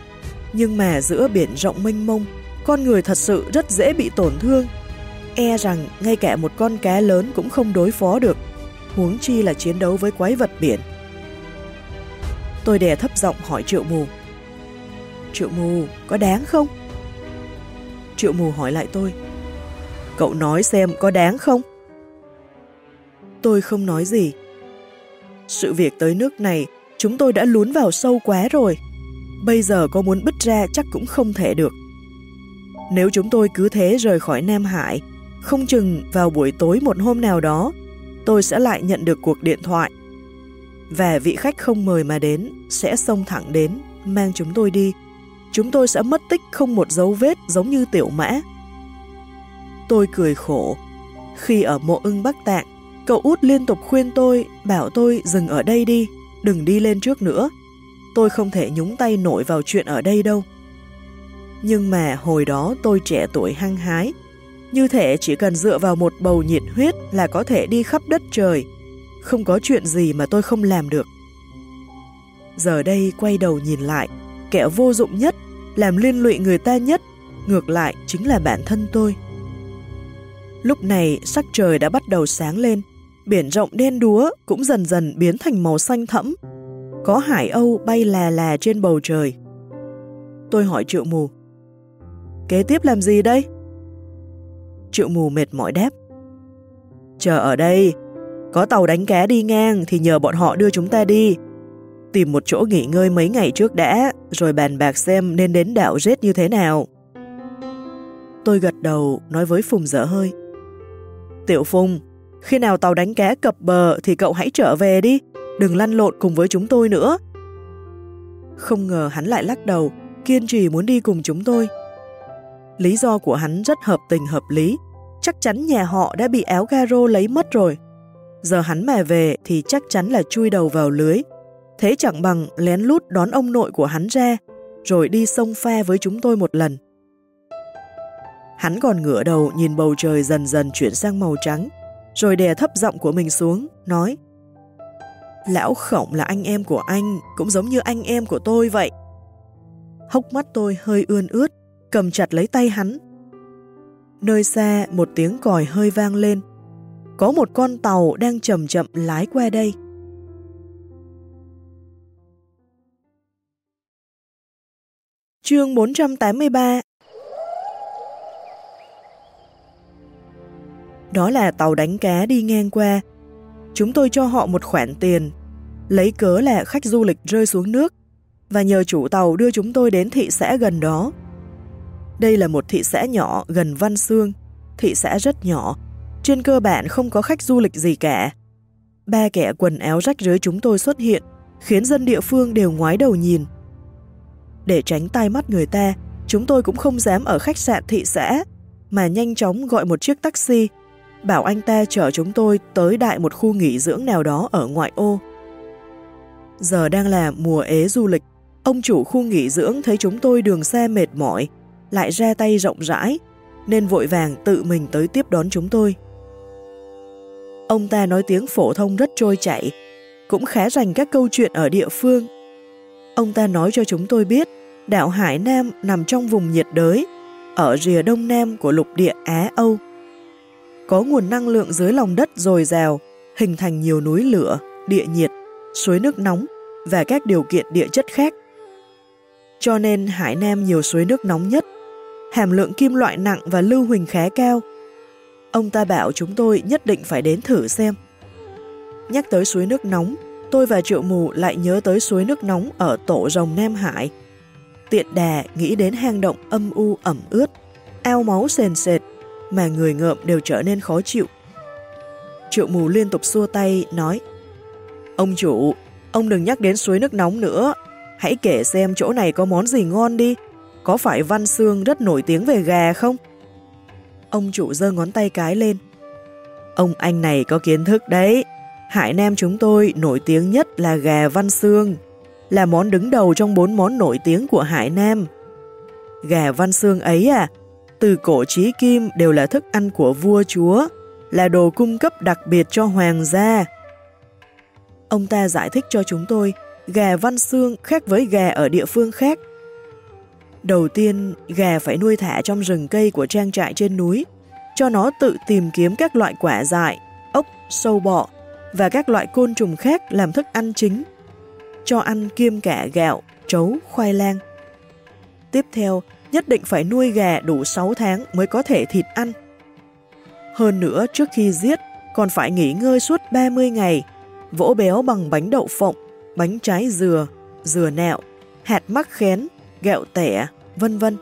nhưng mà giữa biển rộng mênh mông, con người thật sự rất dễ bị tổn thương. E rằng ngay cả một con cá lớn cũng không đối phó được, huống chi là chiến đấu với quái vật biển. Tôi đè thấp giọng hỏi Triệu Mù. Triệu Mù, có đáng không? Triệu Mù hỏi lại tôi. Cậu nói xem có đáng không? Tôi không nói gì. Sự việc tới nước này, chúng tôi đã lún vào sâu quá rồi. Bây giờ có muốn bứt ra chắc cũng không thể được. Nếu chúng tôi cứ thế rời khỏi Nam Hải, không chừng vào buổi tối một hôm nào đó, tôi sẽ lại nhận được cuộc điện thoại và vị khách không mời mà đến sẽ xông thẳng đến, mang chúng tôi đi. Chúng tôi sẽ mất tích không một dấu vết giống như tiểu mã. Tôi cười khổ. Khi ở mộ ưng Bắc Tạng, cậu út liên tục khuyên tôi, bảo tôi dừng ở đây đi, đừng đi lên trước nữa. Tôi không thể nhúng tay nổi vào chuyện ở đây đâu. Nhưng mà hồi đó tôi trẻ tuổi hăng hái, như thể chỉ cần dựa vào một bầu nhiệt huyết là có thể đi khắp đất trời, không có chuyện gì mà tôi không làm được. Giờ đây quay đầu nhìn lại, kẻ vô dụng nhất, làm liên lụy người ta nhất, ngược lại chính là bản thân tôi. Lúc này sắc trời đã bắt đầu sáng lên, biển rộng đen đúa cũng dần dần biến thành màu xanh thẫm. Có hải âu bay là là trên bầu trời. Tôi hỏi triệu mù, kế tiếp làm gì đây? Triệu mù mệt mỏi đáp, chờ ở đây, có tàu đánh cá đi ngang thì nhờ bọn họ đưa chúng ta đi. Tìm một chỗ nghỉ ngơi mấy ngày trước đã, rồi bàn bạc xem nên đến đảo rết như thế nào. Tôi gật đầu nói với Phùng dở hơi. Tiểu Phùng, khi nào tàu đánh cá cập bờ thì cậu hãy trở về đi, đừng lăn lộn cùng với chúng tôi nữa. Không ngờ hắn lại lắc đầu, kiên trì muốn đi cùng chúng tôi. Lý do của hắn rất hợp tình hợp lý, chắc chắn nhà họ đã bị áo garo lấy mất rồi giờ hắn mà về thì chắc chắn là chui đầu vào lưới. Thế chẳng bằng lén lút đón ông nội của hắn ra, rồi đi sông pha với chúng tôi một lần. Hắn còn ngửa đầu nhìn bầu trời dần dần chuyển sang màu trắng, rồi đè thấp giọng của mình xuống, nói Lão khổng là anh em của anh, cũng giống như anh em của tôi vậy. Hốc mắt tôi hơi ươn ướt, cầm chặt lấy tay hắn. Nơi xa một tiếng còi hơi vang lên, có một con tàu đang chậm chậm lái qua đây. Chương 483 Đó là tàu đánh cá đi ngang qua. Chúng tôi cho họ một khoản tiền, lấy cớ là khách du lịch rơi xuống nước và nhờ chủ tàu đưa chúng tôi đến thị xã gần đó. Đây là một thị xã nhỏ gần Văn Xương, thị xã rất nhỏ, trên cơ bản không có khách du lịch gì cả. Ba kẻ quần áo rách rưới chúng tôi xuất hiện, khiến dân địa phương đều ngoái đầu nhìn. Để tránh tai mắt người ta, chúng tôi cũng không dám ở khách sạn thị xã, mà nhanh chóng gọi một chiếc taxi, bảo anh ta chở chúng tôi tới đại một khu nghỉ dưỡng nào đó ở ngoại ô. Giờ đang là mùa ế du lịch, ông chủ khu nghỉ dưỡng thấy chúng tôi đường xe mệt mỏi, lại ra tay rộng rãi, nên vội vàng tự mình tới tiếp đón chúng tôi. Ông ta nói tiếng phổ thông rất trôi chảy, cũng khá rành các câu chuyện ở địa phương. Ông ta nói cho chúng tôi biết đảo Hải Nam nằm trong vùng nhiệt đới, ở rìa đông nam của lục địa Á-Âu. Có nguồn năng lượng dưới lòng đất dồi dào, hình thành nhiều núi lửa, địa nhiệt, suối nước nóng và các điều kiện địa chất khác. Cho nên Hải Nam nhiều suối nước nóng nhất, hàm lượng kim loại nặng và lưu huỳnh khá cao, Ông ta bảo chúng tôi nhất định phải đến thử xem. Nhắc tới suối nước nóng, tôi và triệu mù lại nhớ tới suối nước nóng ở tổ rồng Nam Hải. Tiện đà nghĩ đến hang động âm u ẩm ướt, ao máu sền sệt, mà người ngợm đều trở nên khó chịu. Triệu mù liên tục xua tay, nói Ông chủ, ông đừng nhắc đến suối nước nóng nữa, hãy kể xem chỗ này có món gì ngon đi, có phải Văn Sương rất nổi tiếng về gà không? Ông chủ giơ ngón tay cái lên. Ông anh này có kiến thức đấy, Hải Nam chúng tôi nổi tiếng nhất là gà Văn xương, là món đứng đầu trong bốn món nổi tiếng của Hải Nam. Gà Văn xương ấy à, từ cổ chí kim đều là thức ăn của vua chúa, là đồ cung cấp đặc biệt cho hoàng gia. Ông ta giải thích cho chúng tôi, gà Văn xương khác với gà ở địa phương khác. Đầu tiên, gà phải nuôi thả trong rừng cây của trang trại trên núi, cho nó tự tìm kiếm các loại quả dại, ốc, sâu bọ và các loại côn trùng khác làm thức ăn chính. Cho ăn kiêm cả gạo, trấu, khoai lang. Tiếp theo, nhất định phải nuôi gà đủ 6 tháng mới có thể thịt ăn. Hơn nữa, trước khi giết, còn phải nghỉ ngơi suốt 30 ngày, vỗ béo bằng bánh đậu phộng, bánh trái dừa, dừa nẹo, hạt mắc khén, gẹo tẻ, vân vân.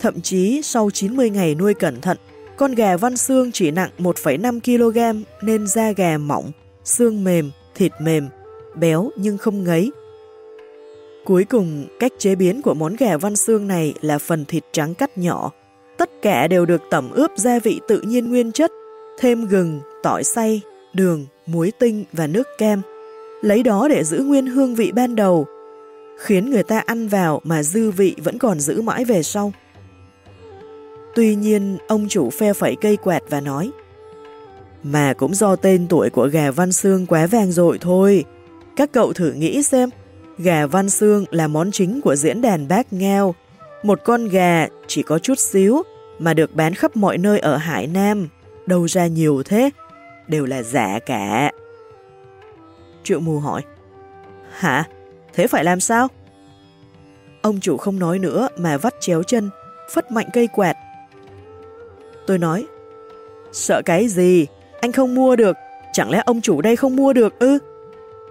Thậm chí sau 90 ngày nuôi cẩn thận, con gà văn xương chỉ nặng 1,5 kg nên da gà mỏng, xương mềm, thịt mềm, béo nhưng không ngấy. Cuối cùng, cách chế biến của món gà văn xương này là phần thịt trắng cắt nhỏ. Tất cả đều được tẩm ướp gia vị tự nhiên nguyên chất, thêm gừng, tỏi xay, đường, muối tinh và nước kem. Lấy đó để giữ nguyên hương vị ban đầu, khiến người ta ăn vào mà dư vị vẫn còn giữ mãi về sau. Tuy nhiên, ông chủ phe phẩy cây quẹt và nói Mà cũng do tên tuổi của gà Văn Xương quá vàng dội thôi. Các cậu thử nghĩ xem, gà Văn Xương là món chính của diễn đàn bác ngao. Một con gà chỉ có chút xíu mà được bán khắp mọi nơi ở Hải Nam. Đâu ra nhiều thế? Đều là giả cả. Triệu mù hỏi Hả? Thế phải làm sao? Ông chủ không nói nữa mà vắt chéo chân, phất mạnh cây quẹt Tôi nói, sợ cái gì? Anh không mua được, chẳng lẽ ông chủ đây không mua được ư?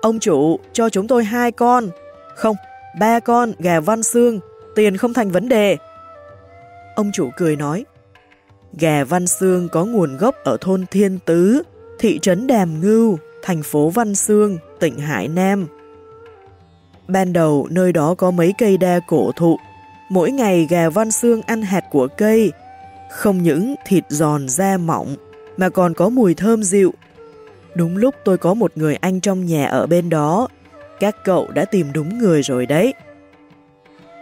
Ông chủ cho chúng tôi hai con, không, ba con gà văn xương, tiền không thành vấn đề. Ông chủ cười nói, gà văn xương có nguồn gốc ở thôn Thiên Tứ, thị trấn Đàm Ngưu, thành phố Văn Xương, tỉnh Hải Nam. Ban đầu nơi đó có mấy cây đa cổ thụ, mỗi ngày gà văn xương ăn hạt của cây, không những thịt giòn da mỏng, mà còn có mùi thơm dịu. Đúng lúc tôi có một người anh trong nhà ở bên đó, các cậu đã tìm đúng người rồi đấy.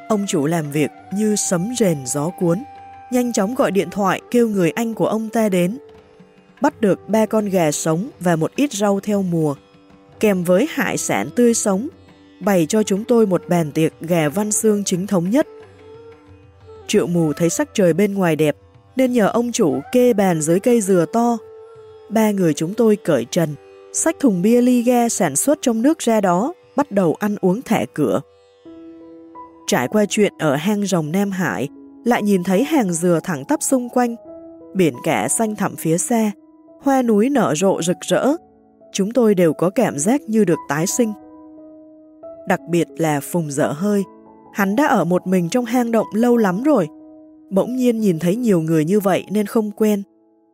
Ông chủ làm việc như sấm rền gió cuốn, nhanh chóng gọi điện thoại kêu người anh của ông ta đến. Bắt được ba con gà sống và một ít rau theo mùa, kèm với hải sản tươi sống, bày cho chúng tôi một bàn tiệc gà văn xương chính thống nhất. Triệu mù thấy sắc trời bên ngoài đẹp, nên nhờ ông chủ kê bàn dưới cây dừa to. Ba người chúng tôi cởi trần, xách thùng bia ly ga sản xuất trong nước ra đó, bắt đầu ăn uống thẻ cửa. Trải qua chuyện ở hang rồng Nam Hải, lại nhìn thấy hàng dừa thẳng tắp xung quanh, biển cả xanh thẳm phía xa, hoa núi nở rộ rực rỡ, chúng tôi đều có cảm giác như được tái sinh. Đặc biệt là Phùng dở hơi, hắn đã ở một mình trong hang động lâu lắm rồi, Bỗng nhiên nhìn thấy nhiều người như vậy nên không quen.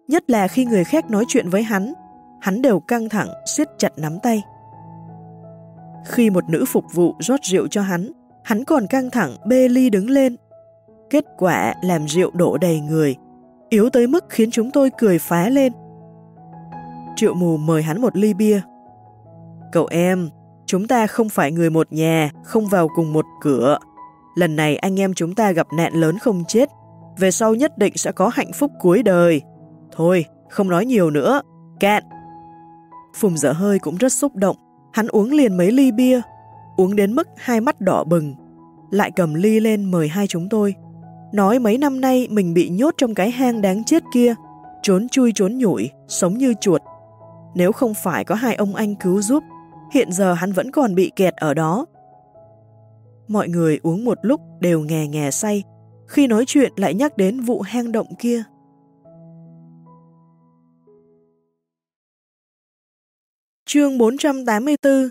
Nhất là khi người khác nói chuyện với hắn, hắn đều căng thẳng, siết chặt nắm tay. Khi một nữ phục vụ rót rượu cho hắn, hắn còn căng thẳng bê ly đứng lên. Kết quả làm rượu đổ đầy người, yếu tới mức khiến chúng tôi cười phá lên. Triệu mù mời hắn một ly bia. Cậu em, chúng ta không phải người một nhà, không vào cùng một cửa. Lần này anh em chúng ta gặp nạn lớn không chết, về sau nhất định sẽ có hạnh phúc cuối đời. Thôi, không nói nhiều nữa, cạn. Phùng dở hơi cũng rất xúc động, hắn uống liền mấy ly bia, uống đến mức hai mắt đỏ bừng, lại cầm ly lên mời hai chúng tôi. Nói mấy năm nay mình bị nhốt trong cái hang đáng chết kia, trốn chui trốn nhủi, sống như chuột. Nếu không phải có hai ông anh cứu giúp, hiện giờ hắn vẫn còn bị kẹt ở đó. Mọi người uống một lúc đều nghè nghè say, khi nói chuyện lại nhắc đến vụ hang động kia. Chương 484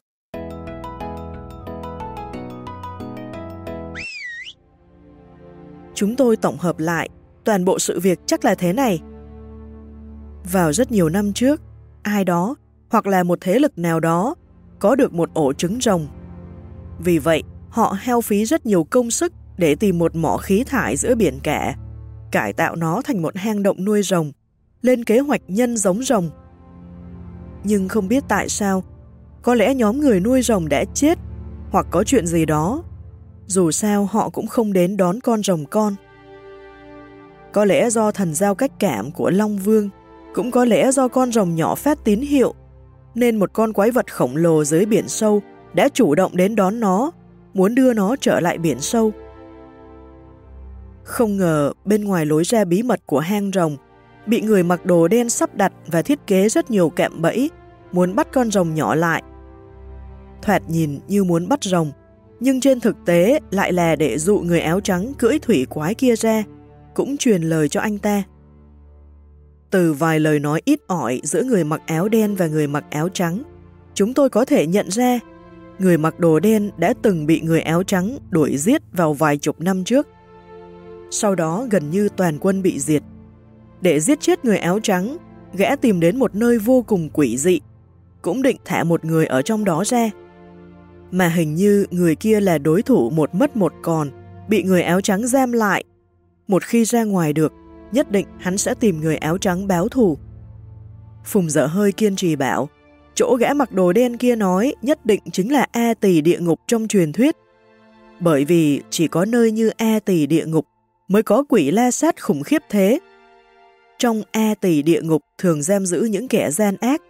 Chúng tôi tổng hợp lại, toàn bộ sự việc chắc là thế này. Vào rất nhiều năm trước, ai đó hoặc là một thế lực nào đó có được một ổ trứng rồng. Vì vậy, họ heo phí rất nhiều công sức để tìm một mỏ khí thải giữa biển cả, cải tạo nó thành một hang động nuôi rồng, lên kế hoạch nhân giống rồng. Nhưng không biết tại sao, có lẽ nhóm người nuôi rồng đã chết hoặc có chuyện gì đó. Dù sao họ cũng không đến đón con rồng con. Có lẽ do thần giao cách cảm của Long Vương, cũng có lẽ do con rồng nhỏ phát tín hiệu, nên một con quái vật khổng lồ dưới biển sâu đã chủ động đến đón nó, muốn đưa nó trở lại biển sâu. Không ngờ bên ngoài lối ra bí mật của hang rồng, bị người mặc đồ đen sắp đặt và thiết kế rất nhiều kẹm bẫy, muốn bắt con rồng nhỏ lại. Thoạt nhìn như muốn bắt rồng, nhưng trên thực tế lại là để dụ người áo trắng cưỡi thủy quái kia ra, cũng truyền lời cho anh ta. Từ vài lời nói ít ỏi giữa người mặc áo đen và người mặc áo trắng, chúng tôi có thể nhận ra người mặc đồ đen đã từng bị người áo trắng đuổi giết vào vài chục năm trước. Sau đó gần như toàn quân bị diệt. Để giết chết người áo trắng, gã tìm đến một nơi vô cùng quỷ dị, cũng định thả một người ở trong đó ra. Mà hình như người kia là đối thủ một mất một còn, bị người áo trắng giam lại. Một khi ra ngoài được, nhất định hắn sẽ tìm người áo trắng báo thù. Phùng dở hơi kiên trì bảo, chỗ gã mặc đồ đen kia nói nhất định chính là A tỷ địa ngục trong truyền thuyết. Bởi vì chỉ có nơi như A tỷ địa ngục mới có quỷ la sát khủng khiếp thế. Trong A tỷ địa ngục thường giam giữ những kẻ gian ác,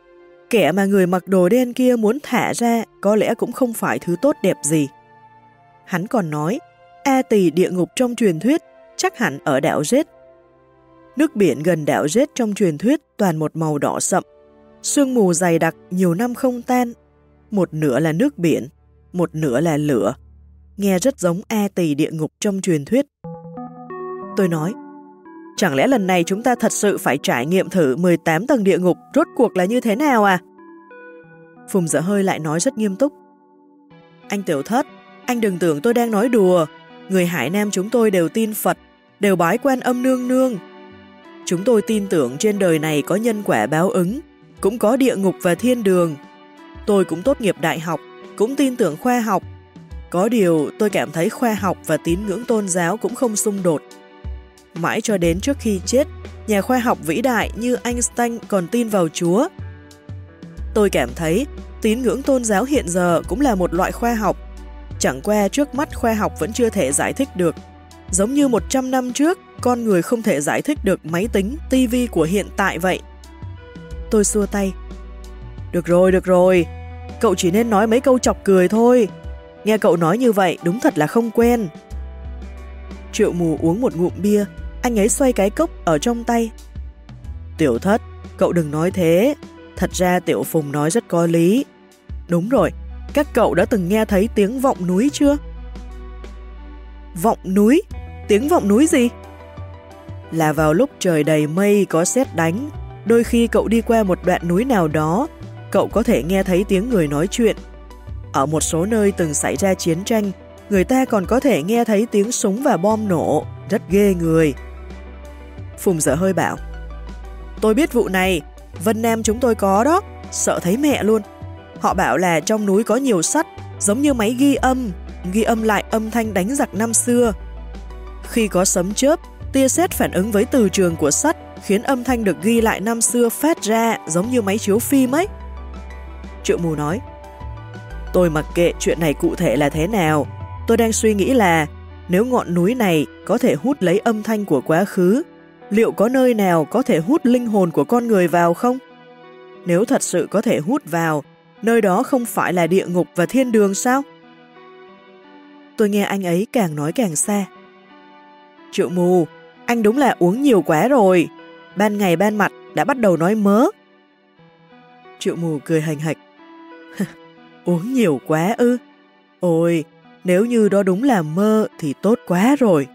kẻ mà người mặc đồ đen kia muốn thả ra có lẽ cũng không phải thứ tốt đẹp gì. Hắn còn nói, A tỷ địa ngục trong truyền thuyết chắc hẳn ở đảo Rết. Nước biển gần đảo Rết trong truyền thuyết toàn một màu đỏ sậm, sương mù dày đặc nhiều năm không tan, một nửa là nước biển, một nửa là lửa. Nghe rất giống A tỳ địa ngục trong truyền thuyết. Tôi nói, chẳng lẽ lần này chúng ta thật sự phải trải nghiệm thử 18 tầng địa ngục rốt cuộc là như thế nào à? Phùng dở hơi lại nói rất nghiêm túc. Anh tiểu thất, anh đừng tưởng tôi đang nói đùa. Người Hải Nam chúng tôi đều tin Phật, đều bái quan âm nương nương. Chúng tôi tin tưởng trên đời này có nhân quả báo ứng, cũng có địa ngục và thiên đường. Tôi cũng tốt nghiệp đại học, cũng tin tưởng khoa học. Có điều tôi cảm thấy khoa học và tín ngưỡng tôn giáo cũng không xung đột. Mãi cho đến trước khi chết, nhà khoa học vĩ đại như Einstein còn tin vào Chúa. Tôi cảm thấy tín ngưỡng tôn giáo hiện giờ cũng là một loại khoa học. Chẳng qua trước mắt khoa học vẫn chưa thể giải thích được. Giống như 100 năm trước, con người không thể giải thích được máy tính, tivi của hiện tại vậy. Tôi xua tay. Được rồi, được rồi. Cậu chỉ nên nói mấy câu chọc cười thôi. Nghe cậu nói như vậy đúng thật là không quen. Triệu mù uống một ngụm bia, anh ấy xoay cái cốc ở trong tay. Tiểu thất, cậu đừng nói thế. Thật ra Tiểu Phùng nói rất có lý. Đúng rồi, các cậu đã từng nghe thấy tiếng vọng núi chưa? Vọng núi? Tiếng vọng núi gì? Là vào lúc trời đầy mây có sét đánh, đôi khi cậu đi qua một đoạn núi nào đó, cậu có thể nghe thấy tiếng người nói chuyện. Ở một số nơi từng xảy ra chiến tranh, người ta còn có thể nghe thấy tiếng súng và bom nổ, rất ghê người. Phùng dở hơi bảo, tôi biết vụ này, Vân Nam chúng tôi có đó, sợ thấy mẹ luôn. Họ bảo là trong núi có nhiều sắt, giống như máy ghi âm, ghi âm lại âm thanh đánh giặc năm xưa. Khi có sấm chớp, tia sét phản ứng với từ trường của sắt khiến âm thanh được ghi lại năm xưa phát ra giống như máy chiếu phim ấy. Triệu mù nói, tôi mặc kệ chuyện này cụ thể là thế nào, tôi đang suy nghĩ là nếu ngọn núi này có thể hút lấy âm thanh của quá khứ, liệu có nơi nào có thể hút linh hồn của con người vào không? Nếu thật sự có thể hút vào, nơi đó không phải là địa ngục và thiên đường sao? Tôi nghe anh ấy càng nói càng xa. Triệu mù, anh đúng là uống nhiều quá rồi. Ban ngày ban mặt đã bắt đầu nói mớ. Triệu mù cười hành hạch. uống nhiều quá ư? Ôi, nếu như đó đúng là mơ thì tốt quá rồi.